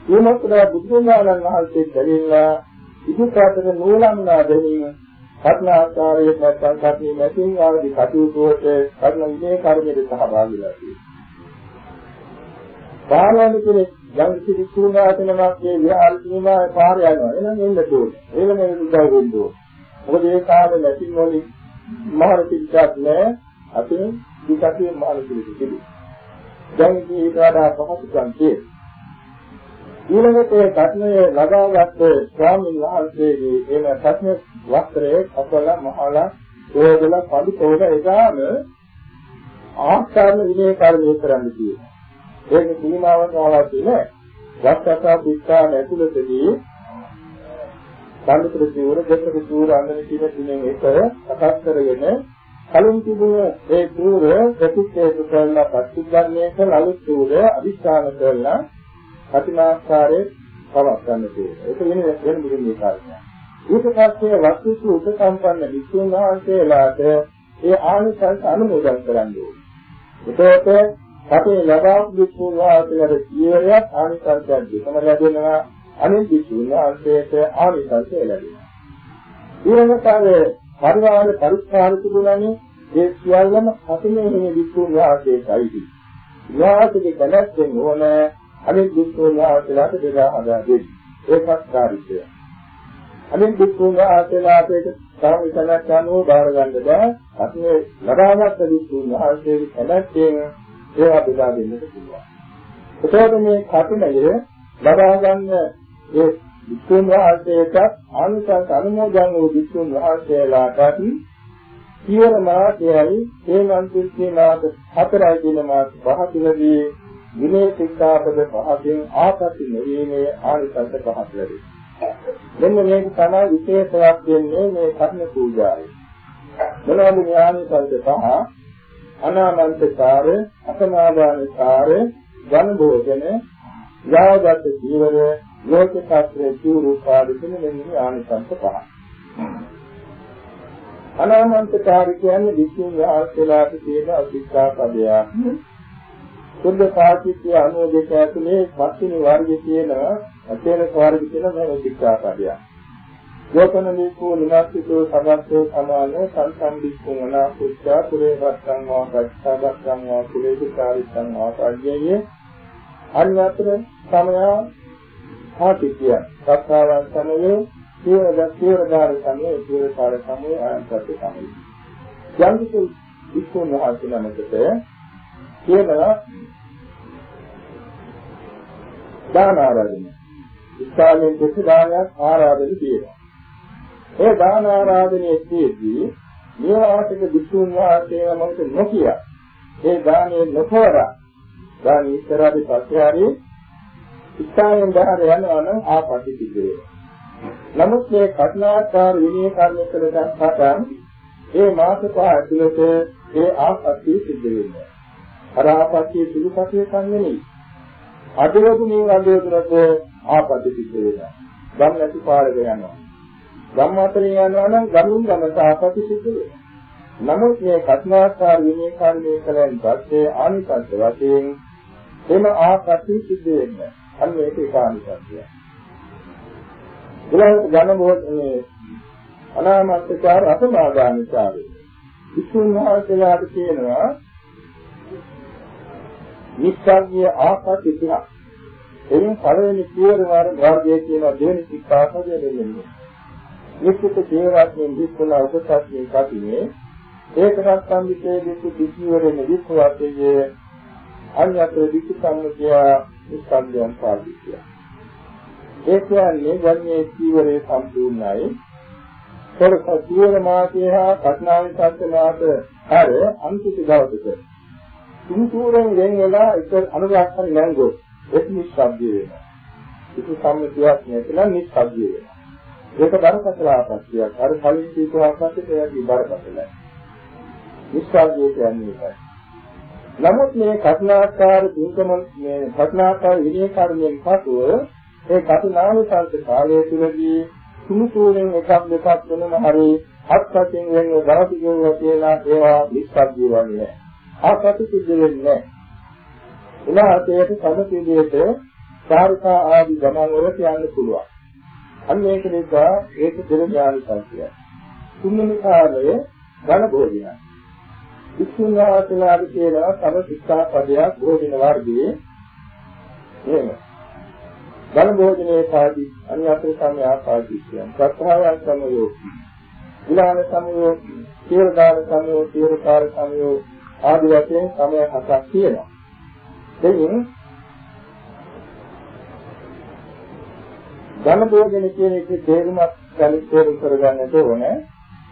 ඊමොත්ලා බුදුරජාණන් වහන්සේ දෙවිලා ඉදිකාතර නූලන්නා දෙමින් සත්නාචාරයේ නැත්නම් සත්‍ය මැතින් ආදී කටයුතු වලට කර්ම විදේ කර්මයේ සහභාගී වෙලා තියෙනවා. බාලයන් කෙනෙක් යම් කිසි කුණාතනමක් මේ විහාර සීමාවේ පාර යනවා. එහෙනම් එන්න ඕනේ. ඒකම එන්න උදව් වෙන්න ඕනේ. මොකද ඒ කාලේ නැතිව වලින් මහර පිටක් නෑ. අපේ පිටකේ මහර පිටක තිබුණා. දැන් ඊට වඩා පහසුකම් තියෙනවා. ඊළඟට ඒ කටනේ ලබාගත් ස්වාමීන් වහන්සේගේ එන සත්‍ය වස්ත්‍රයේ අසල මහල ඕදල පඩි පොඩ එදාම ආස්කාරන විනය කර්මය කරන්න තියෙනවා. ඒක සීමාවක් අවශ්‍ය නැහැ. වස්සසා පිටාන ඇතුළතදී සම්පූර්ණ සිවුර දෙකක සිවුර අඳින කියන තුනෙන් එක සකස් කරගෙන කලින් තිබුණ ඒ සිවුර ප්‍රතික්ෂේප කරලා පස්තිගන්නේ කල අලුත් සිවුර අදිස්ථාන කරලා කටිනාස්කාරයේ පවක් ගන්න තියෙනවා. ඒක වෙන වෙන මුලින්ම කාරණා. ඊට පස්සේ වස්තු උපසම්පන්න විසුණු වහන්සේලාට ඒ ආනිසංස අනුමෝදන් කරන්න ඕනේ. ඒකත් කටේ ලබා විසුණු වහන්සේලාට ජීවරයක් ආනිසංසයක් දෙකම ලැබෙනවා. අනිත් විසුණු වහන්සේට ආනිසංස ලැබෙනවා. ඊළඟට පරිවාර පරිස්කාර තිබුණානේ ඒ සියල්ලම කටිනේ විසුණු වහන්සේටයි. විවාහයේ දැනස්යෙන් ඕනේ අනිත් දුක්ඛෝන් වහන්සේලාට බෙදා හදා දෙන්න. ඒකත් කාර්යය. අනිත් දුක්ඛෝන් වහන්සේලාට ඒක තාම ඉතනක් යනෝ බාර ගන්න බෑ. අපි ලබාගත් දුක්ඛෝන් වහන්සේගේ කැමැත්තෙන් ඒවා බෙදා දෙන්නට පුළුවන්. එතකොට මේ කපිනය ලබා ගන්න ඒ දුක්ඛෝන් වහන්සේට ආනිසංස අනුමෝදන් වූ දුක්ඛෝන් වහන්සේලාට සියර මාසයයි හේමන්තුස්සේ මාස හතරයි දින මාස පහ තුළදී විනය ශික්ෂාපද පහකින් ආපත්‍ය නොවීමේ ආනිසංස පහක් ලැබේ. මෙන්න මේක තමයි විශේෂයක් දෙන්නේ මේ කර්ම පූජාවේ. මොනවද මේ ආනිසංස පහ? අනාමන්තකාර, අසමාදානකාර, ඝන භෝජන, යාවගත ජීවන, ලෝක ශාස්ත්‍රයේ චූරුපාදින මෙන්න ආනිසංස පහ. අනාමන්තකාර කියන්නේ විශ්ව ව්‍යාසලාට තියෙන අධිෂ්ඨා පදයක්. සුද්ධ පාටිත්‍ය අනුව දෙක ඇතුලේ පස්වෙනි වර්ගයේ තියෙන අතේන වර්ගය කියන මේ ශික්ෂාපදය. ගෝතන දීපෝ නිවාසිතෝ සමර්ථෝ සමානෝ සංසම්බික්ඛුන නාකුච්චා පුරේ වස්සං වා ගච්ඡාදස්සං වා කුලේසුකාරිස්සං වා පඤ්ඤයේ අන්‍යතර සමය පාටිත්‍ය සත්තාවන් සමයේ සියද සියදාර සමයේ සියදාර සමයේ ආයතන සමයේ යම් කිසි වික්ෂුන් වහන්සේ නමකට කියනවා දාන ආරාධනය. ඉස්හාලෙන් දෙක දානයක් ආරාධන තියෙනවා. ඒ දාන ආරාධනයේ තියෙද්දී නිවාසික විසුණු වාසයේ මොකද නොකිය. ඒ දානේ නොකර දාන ඉස්සරහට පස්සේ හරි ඉස්හාලෙන් බහර යනවා නම් ආපටි සිද්ධ වෙනවා. නමුත් මේ කඨිනාකාර විනය කර්ම කළට පටන් ඒ මාස පහ ඇතුළත ඒ ආපත්‍ය සිද්ධ වෙනවා. අර ආපත්‍ය සුළු කටේ කන් නෙමෙයි. අදවතු මේ වගේ දුරට ආපද සිද්ධ වෙනවා. ගම් නැති පාරක යනවා. ගම් අතරින් යනවා නම් ගමින් ගමට ආපද සිද්ධ වෙනවා. නමුත් මේ කත්නාස්කාර විනය කර්මයේ කලෙන් පස්සේ ආනිසංස වශයෙන් එම ආපද සිද්ධ වෙනවා. අන්න ඒක ඒකානිසංසය. ඊළඟ ජන මොහොතේ අනාමත්කාර අසමාදානිකාරය. විසුණු මහසලාට කියනවා නිස්සග්ගය ආපත් ඉතිහාස. එයින් පළවෙනි පියවර වර්ගයේ කියන දෙවෙනි ශික්ෂාපදය දෙන්නේ. නිශ්චිත ජීවරත්යෙන් දිස්වල උපසත්යේ කතිනේ ඒකවත් සම්විතේ දෙකු දිස්වරෙන විස්වාසයේ අන්‍යතර දික්ක සම්මුතිය නිස්සග්ගයන් පාදිතිය. ඒ කියන්නේ වන්නේ ජීවරේ සම්පූර්ණයි. පොරක ජීවර මාසයේ හා කටනාවේ සත්‍ය මාස අර අන්තිම දවසට තුන්සූරෙන් වෙන වෙලා එක අනුග්‍රහයක් හරි නැංගොත් ඒක නිස්සබ්දය වෙනවා. ඒක සම්මුතියක් නැතිනම් නිස්සබ්දය වෙනවා. ඒක බරපතල ආපත්‍යක්. අර කලින් කීප ආපත්‍යට ඒකයි බරපතලයි. නිස්සබ්දය කියන්නේ ඒකයි. නමුත් මේ කඨිනාකාර දුකම මේ කඨිනාකාර විනය කර්මයෙන් පසුව ඒ කඨිනාම සංස කාලය තුළදී තුන්සූරෙන් එකක් දෙකක් වෙනම හරි හත් පස්යෙන් වෙන දරති කියනවා කියලා ඒවා නිස්සබ්දය වන්නේ නැහැ. ආපසු සිද්ධ වෙන්නේ නැහැ. උනාසයට සමපිළිවෙත සාරිකා ආදී ගමන් වලට යන්න පුළුවන්. අන්න ඒක නිසා ඒක දෙල ඥානිකල්පය. තුන්වෙනි කාර්යය ධන භෝජනය. විසුණුවාසලාද කියලා තම ශික්ෂා පදයක් භෝජන වර්ගයේ එහෙම. ධන භෝජනයේ පාදී අනියතර සමයා පාදී කියන. සත්‍යාවයන් සමයෝ. විලාන සමයෝ, සීරදාන සමයෝ, සීරකාර සමයෝ ආදී වශයෙන් සමය හතක් තියෙනවා. එයින් ධන භෝජන කියන එකේ තේරුමක් ගනිතේරු කරගන්නට ඕනේ.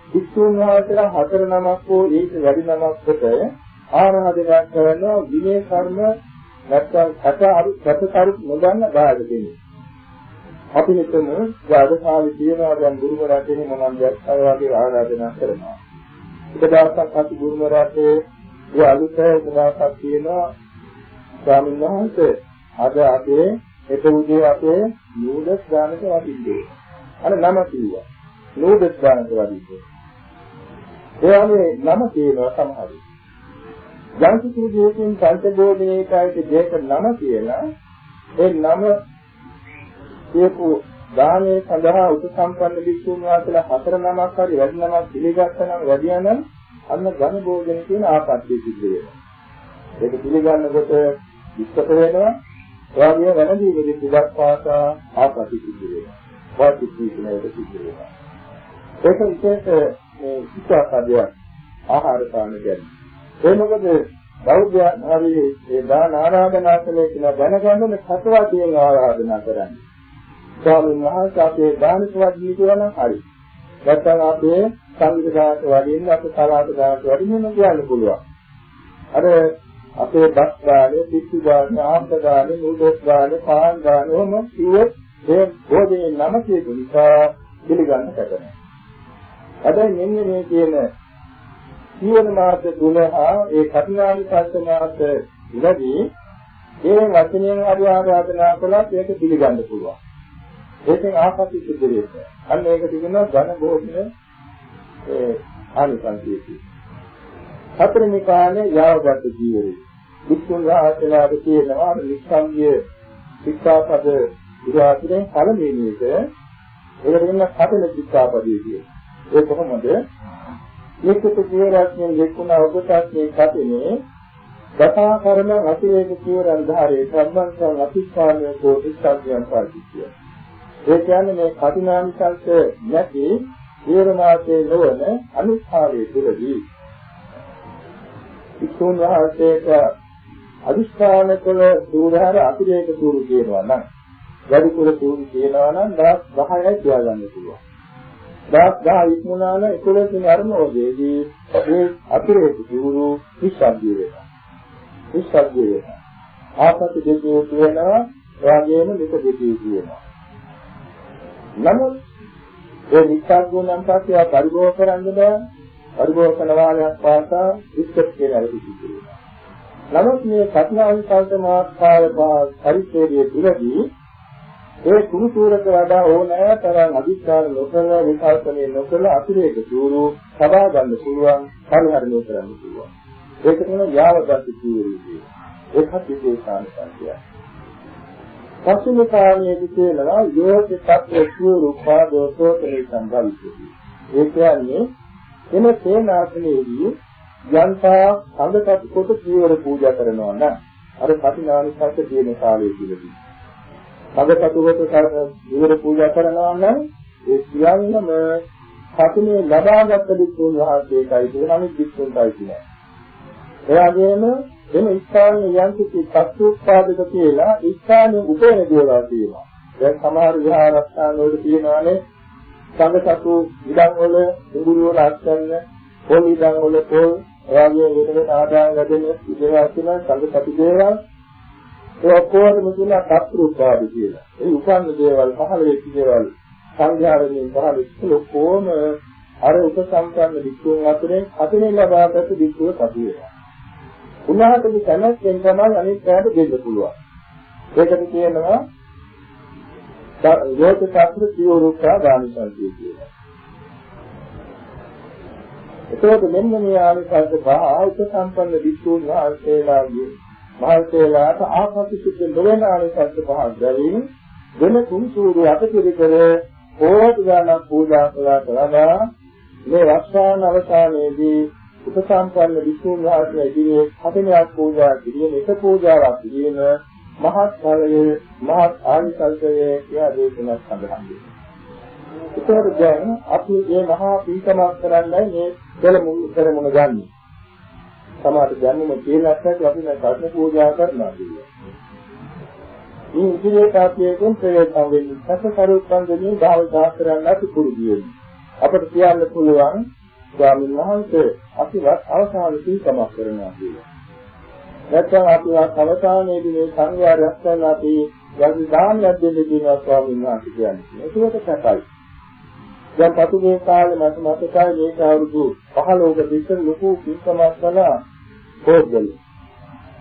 විසුණු වහන්සේලා හතර නමක් හෝ ඊට වැඩි නමක් කොට ආරාධනා කරනවා විනය කර්ම නැත්නම් සත අරු සතකරු නොදන්න බාහිර දෙන්නේ. අපි හිතමු ජාතකාවේ තියනවා දැන් ගුරුවරයා කෙනෙක් මොනවාද අය වගේ ආරාධනා කරනවා. එක දවසක් අපි ගුරුවරයාට ඒ අලුත දවසක් තියෙනවා ස්වාමීන් වහන්සේ අද අපේ එක උදේ අපේ නූඩස් ගානට වදින්නේ. අර නම කිව්වා. නූඩස් ගානට වදින්නේ. එයාගේ නම කියනවා සමහරු. යම්කිසි දෙයකින් පංචබෝධිනේකයිට දෙයක නම කියලා ඒ නම කියපු දානයේ සඳහා උපසම්පන්න භික්ෂුන් වහන්සේලා හතර නමක් හරි වැඩි නමක් පිළිගත්තා නම් වැඩියා නම් අන්න ඝන භෝජන කියන ආපත්‍ය සිද්ධ වෙනවා. ඒක පිළිගන්නකොට විස්තර වෙනවා. එවාගේ වෙනදීකදී පුදක් පාසා ආපත්‍ය සිද්ධ වෙනවා. වාචික කියන එක සිද්ධ වෙනවා. ඒක විශේෂ මේ විචාරකදයක් ආහාර පාන ගැන. ඒ මොකද බෞද්ධ හරි ඒ දාන ආරාධනා කළේ කියලා දැනගන්න සතවා කියන ආරාධනා කරන්නේ. ස්වාමීන් වහන්සේ අපේ දාන සවද්දී කියලා නම් හරි. නැත්නම් අපේ සංගීත දාන වලින් අපේ කලාප දාන වලින් මෙන්න කියන්න පුළුවන්. අර අපේ බස් ගානේ, පිටු ගානේ, ආම්බ ගානේ, නූඩල්ස් ගානේ, පාන් ගානේ ඔහොම කිව්වොත් ඒ භෝජනේ නම කියපු නිසා පිළිගන්න කැටනේ. හැබැයි මෙන්න මේ කියන ජීවන මාර්ග තුන හා ඒ කටිනානි පස්සනාත් ඉලදී ඒ වචනයෙන් හරි ආරාධනා කළත් ඒක පිළිගන්න පුළුවන්. ඒකෙන් ආපස්සට සිද්ධ වෙන්නේ. අන්න ඒක තිබුණා ඝන භෝජන ඒ ආනිසංසීති. හතරෙනි කාලේ යාවගත ජීවරේ. වික්ෂුන් වහන්සේලාට කියනවා නිස්සංගය ශික්ෂාපද ඉරාතිරෙන් පළවෙනි එක ඒකට කියන හතර ශික්ෂාපදයේ කියන. ඒ කොහොමද? මේකත් ජීවරත්නයේ ලෙක්ුණා ඔබටත් කතිනේ ගතා කරන අතිරේක ජීවරන් ධාරේ සම්බන්ධයන් අතිස්ථානයේ කෝටිස්සක්යන් පාටිතිය. ඒ කියන්නේ මේ කටිනානිසංශ නැති ජීවමාතේ නොවන අනුස්ථානයේ තුලදී ඉක්ෂුන් වහන්සේට අදිස්ථාන කළ සූරහර අතිරේක සූරු කියනවා නම් වැඩි කුල සූරු කියනවා නම් 10යි තියාගන්න පුළුවන්. දහස් දහ ඉක්මුණාන 11 වෙනි අරමෝදේදී මේ අතිරේක සූරු විශ්වද්දී වෙනවා. විශ්වද්දී වෙනවා. ආපත් දෙකේ වෙනවා එවාගේම දෙක දෙකේ වෙනවා. නමුත් ඒ විශ්වාසගුණම් පස්සේ පරිභෝග කරන්න බෑ. පරිභෝග කරන වාලයක් පාසා විස්කත් කියලා හිතෙනවා. නමුත් මේ සත්‍යාවි කල්පනාස්කාර පරිච්ඡේදයේ තුලදී ඒ කුරුසූරක වඩා ඕනෑ තරම් අධිකාර නොකර විකල්පනේ නොකර අතිරේක සූරු සබා ගන්න පුළුවන් පරිහරණය කරන්න පුළුවන්. ඒක තමයි යාවගත සූරුයි. ඒකත් විශේෂාන සංකේතය. පස්වෙනි කාරණේදී කියනවා යෝග තත්ත්ව සූරු පාදෝසෝතේ සම්බන්ධයි. ඒ කියන්නේ එන සේනාසනයේදී යන්තා සංඝකට කොට ජීවර පූජා කරනවා නම් අර කටිනානිසත් දින කාලයේ තිබෙනවා. මගපතුවට විවර පූජා කරනවා නම් ඒ සියල්ලම සතුනේ ලබාගත් දුක්ඛුන් වහන්සේටයි කියන අනිත් දුක්ඛුන්ටයි කියන්නේ. ඒ වගේම එම ස්ථානයේ යම් කිසි සත්‍යෝත්පාදක කියලා ස්ථානයේ උපේන දේවල් තියෙනවා. දැන් සමහර විහාරස්ථාන වල තියෙනවානේ සංඝසතු ඉඩම් වල උගුරු වල අත්කන්න පොල් ඉඩම් වල පොල් එවාගේ වෙන වෙන ආදායම් ලැබෙන ඉදේවල් තියෙනවා සංඝසතු දේවල් ඒ ඔක්කොම කියන සත්‍රුපාද කියලා. ඒ උපන්න දේවල් පහළ වෙච්ච දේවල් සංඝාරණයෙන් පහළ වෙච්ච ඔක්කොම අර උපසම්පන්න වික්ෂුන් අතරින් අතරින් ලබාගත් වික්ෂුව සතු වෙනවා. උන්වහන්සේගේ කැමැත්තෙන් තමයි අනිත් පැයට දෙන්න පුළුවන්. ඒකට කියනවා යෝත ශාස්ත්‍ර සියෝරුක්ඛා දානසන්තිය කියලා. එතකොට මෙන්න මේ ආනිසංස පහ ආයත සම්පන්න විසුණු වහන්සේලාගේ මහල්සේලාට ආපති සුද්ධ නොවන ආනිසංස පහක් බැවින් වෙන තුන් සූරු අටපිරිකර ඕවත් ගානක් පූජා කළාට වඩා මේ වස්සාන අවසානයේදී උපසම්පන්න විසුණු වහන්සේ ඉදිරියේ හතනයක් පූජා කිරීම එක පූජාවක් කිරීම මහත් ඵලයේ මහත් ආනිසංසයේ කියලා දේශනා සඳහන් වෙනවා. ඒතකොට දැන් අපි මේ මහා පීඨමක් කරන්නයි මේ පෙරමුණු පෙරමුණ ගන්න. සමාත ජන්මම කියලාත් අපි මේ කර්ම පූජා කරනවා කියන්නේ. මේ ඉදිරියට අපේකෙන් ප්‍රවේශම් වෙන්නේ සසකරුත්පන්දනේ භාවිතා කරන්නත් පුරුදු අපිට කියන්න පුළුවන් ස්වාමීන් වහන්සේ අපිවත් අවසාන පීඨමක් කරනවා කියලා. නැත්නම් අපිවත් අවසානයේදී මේ සංඝයාරයක් කරන අපි යම් දානයක් දෙන්න කියනවා ස්වාමීන් වහන්සේ කියන්නේ. ඒකකට සැකයි. දැන් පසුගිය කාලේ මට මතකයි මේක අවුරුදු 15ක විතර ලොකු පින්කමක් කළා පොඩ්ඩල්.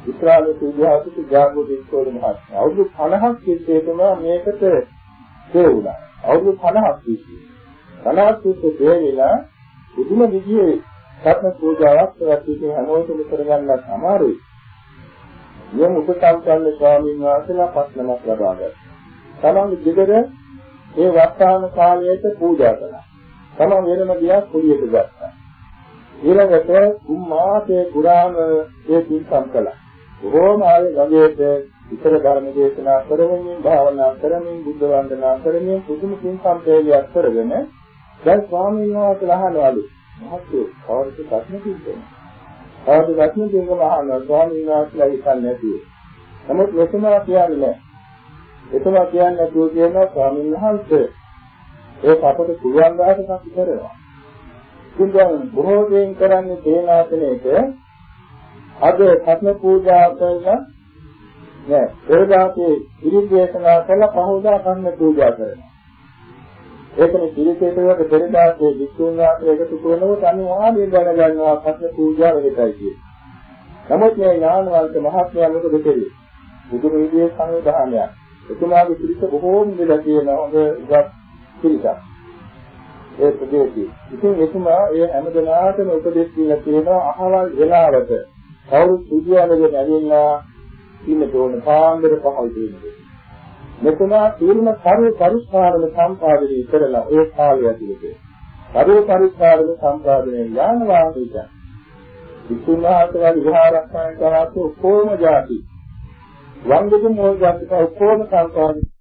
ඉස්රායලයේ සුද්ධාසිත ජාගෝ දිස්කෝල මහත්මයා. අවුරුදු 50ක් තිස්සේ තමයි මේකට දෙවුණා. අවුරුදු 50ක් තිස්සේ. 50ක් තිස්සේ දෙවිලා බුදුම විදියේ සත්‍ය පූජාවක් කරලා හැමෝටම කරගන්නත් අමාරුයි. යම් උපසම්පන්න ස්වාමීන් වහන්සේලා පස් නමක් ලබා ගත්තා. තමන්ගේ ගෙදර ඒ වස්තාන කාලයට පූජා කළා. තමන් වෙනම ගියා කුලියට ගත්තා. ඊළඟට කුම්මාසේ පුරාම ඒ පින්කම් කළා. බොහෝම ආයේ ගඟේට ඉතර ධර්ම දේශනා කරමින් භාවනා කරමින් බුද්ධ වන්දනා කරමින් පුදුම පින්කම් ප්‍රයෝගයක් කරගෙන දැන් ස්වාමීන් වහන්සේලා අහනවලු මහත්වෝ කවුරුත් ප්‍රශ්න කිව්වද? කවුරුත් ප්‍රශ්න කිව්වම අහනවා ස්වාමීන් වහන්සේලා හිතන්නේ නැතිව. නමුත් මෙතන කියන්නේ එතුමා කියන්නේ නැතුව කියනවා ස්වාමීන් වහන්සේ ඒක අපට පුළුවන් දායකකම් කරනවා. ඉතින් දැන් බොහෝ දෙයින් කරන්නේ තේනාසනයේක අද සත්න පූජා කරලා නෑ පෙරදාසේ ඉරිදේශනා කළා පහෝදා කන්න පූජා කරනවා. ඒකනේ පිළිසෙටවට පෙරදාසේ විසුණුනාට එකතු කරනකොට අනිවාර්යයෙන් දැනගන්නවා සත්න පූජා වෙලයි කියන්නේ. නමුත් මේ ඥානවන්ත මහත්මයා මොකද කෙරේ? බුදු විදියේ සංවිධානයක්. එතුමාගේ පිළිස බොහෝම දෙලා තියෙන හොඳ ඉවත් පිළිසක්. ඒ ප්‍රදේශي. ඉතින් එතුමා ඒ හැමදෙනාටම උපදෙස් දීලා තියෙනවා අහවල් වෙලාවට කවුරු සුදියාලගෙන ඇවිල්ලා ඉන්න තෝරන පාන්දර පහල් තියෙනවා. මෙතුමා තීරණ කරු පරිස්කාරන සම්පාදනය කරලා ඒ කාලය ඇතුළත කරු පරිස්කාරන සම්පාදනය යාන වාහිත. විසුණුහාතවල විහාරස්ථාන කරාතු කොම જાති වංගුදුම ඔය જાතික ඔක්කොම සංකාරී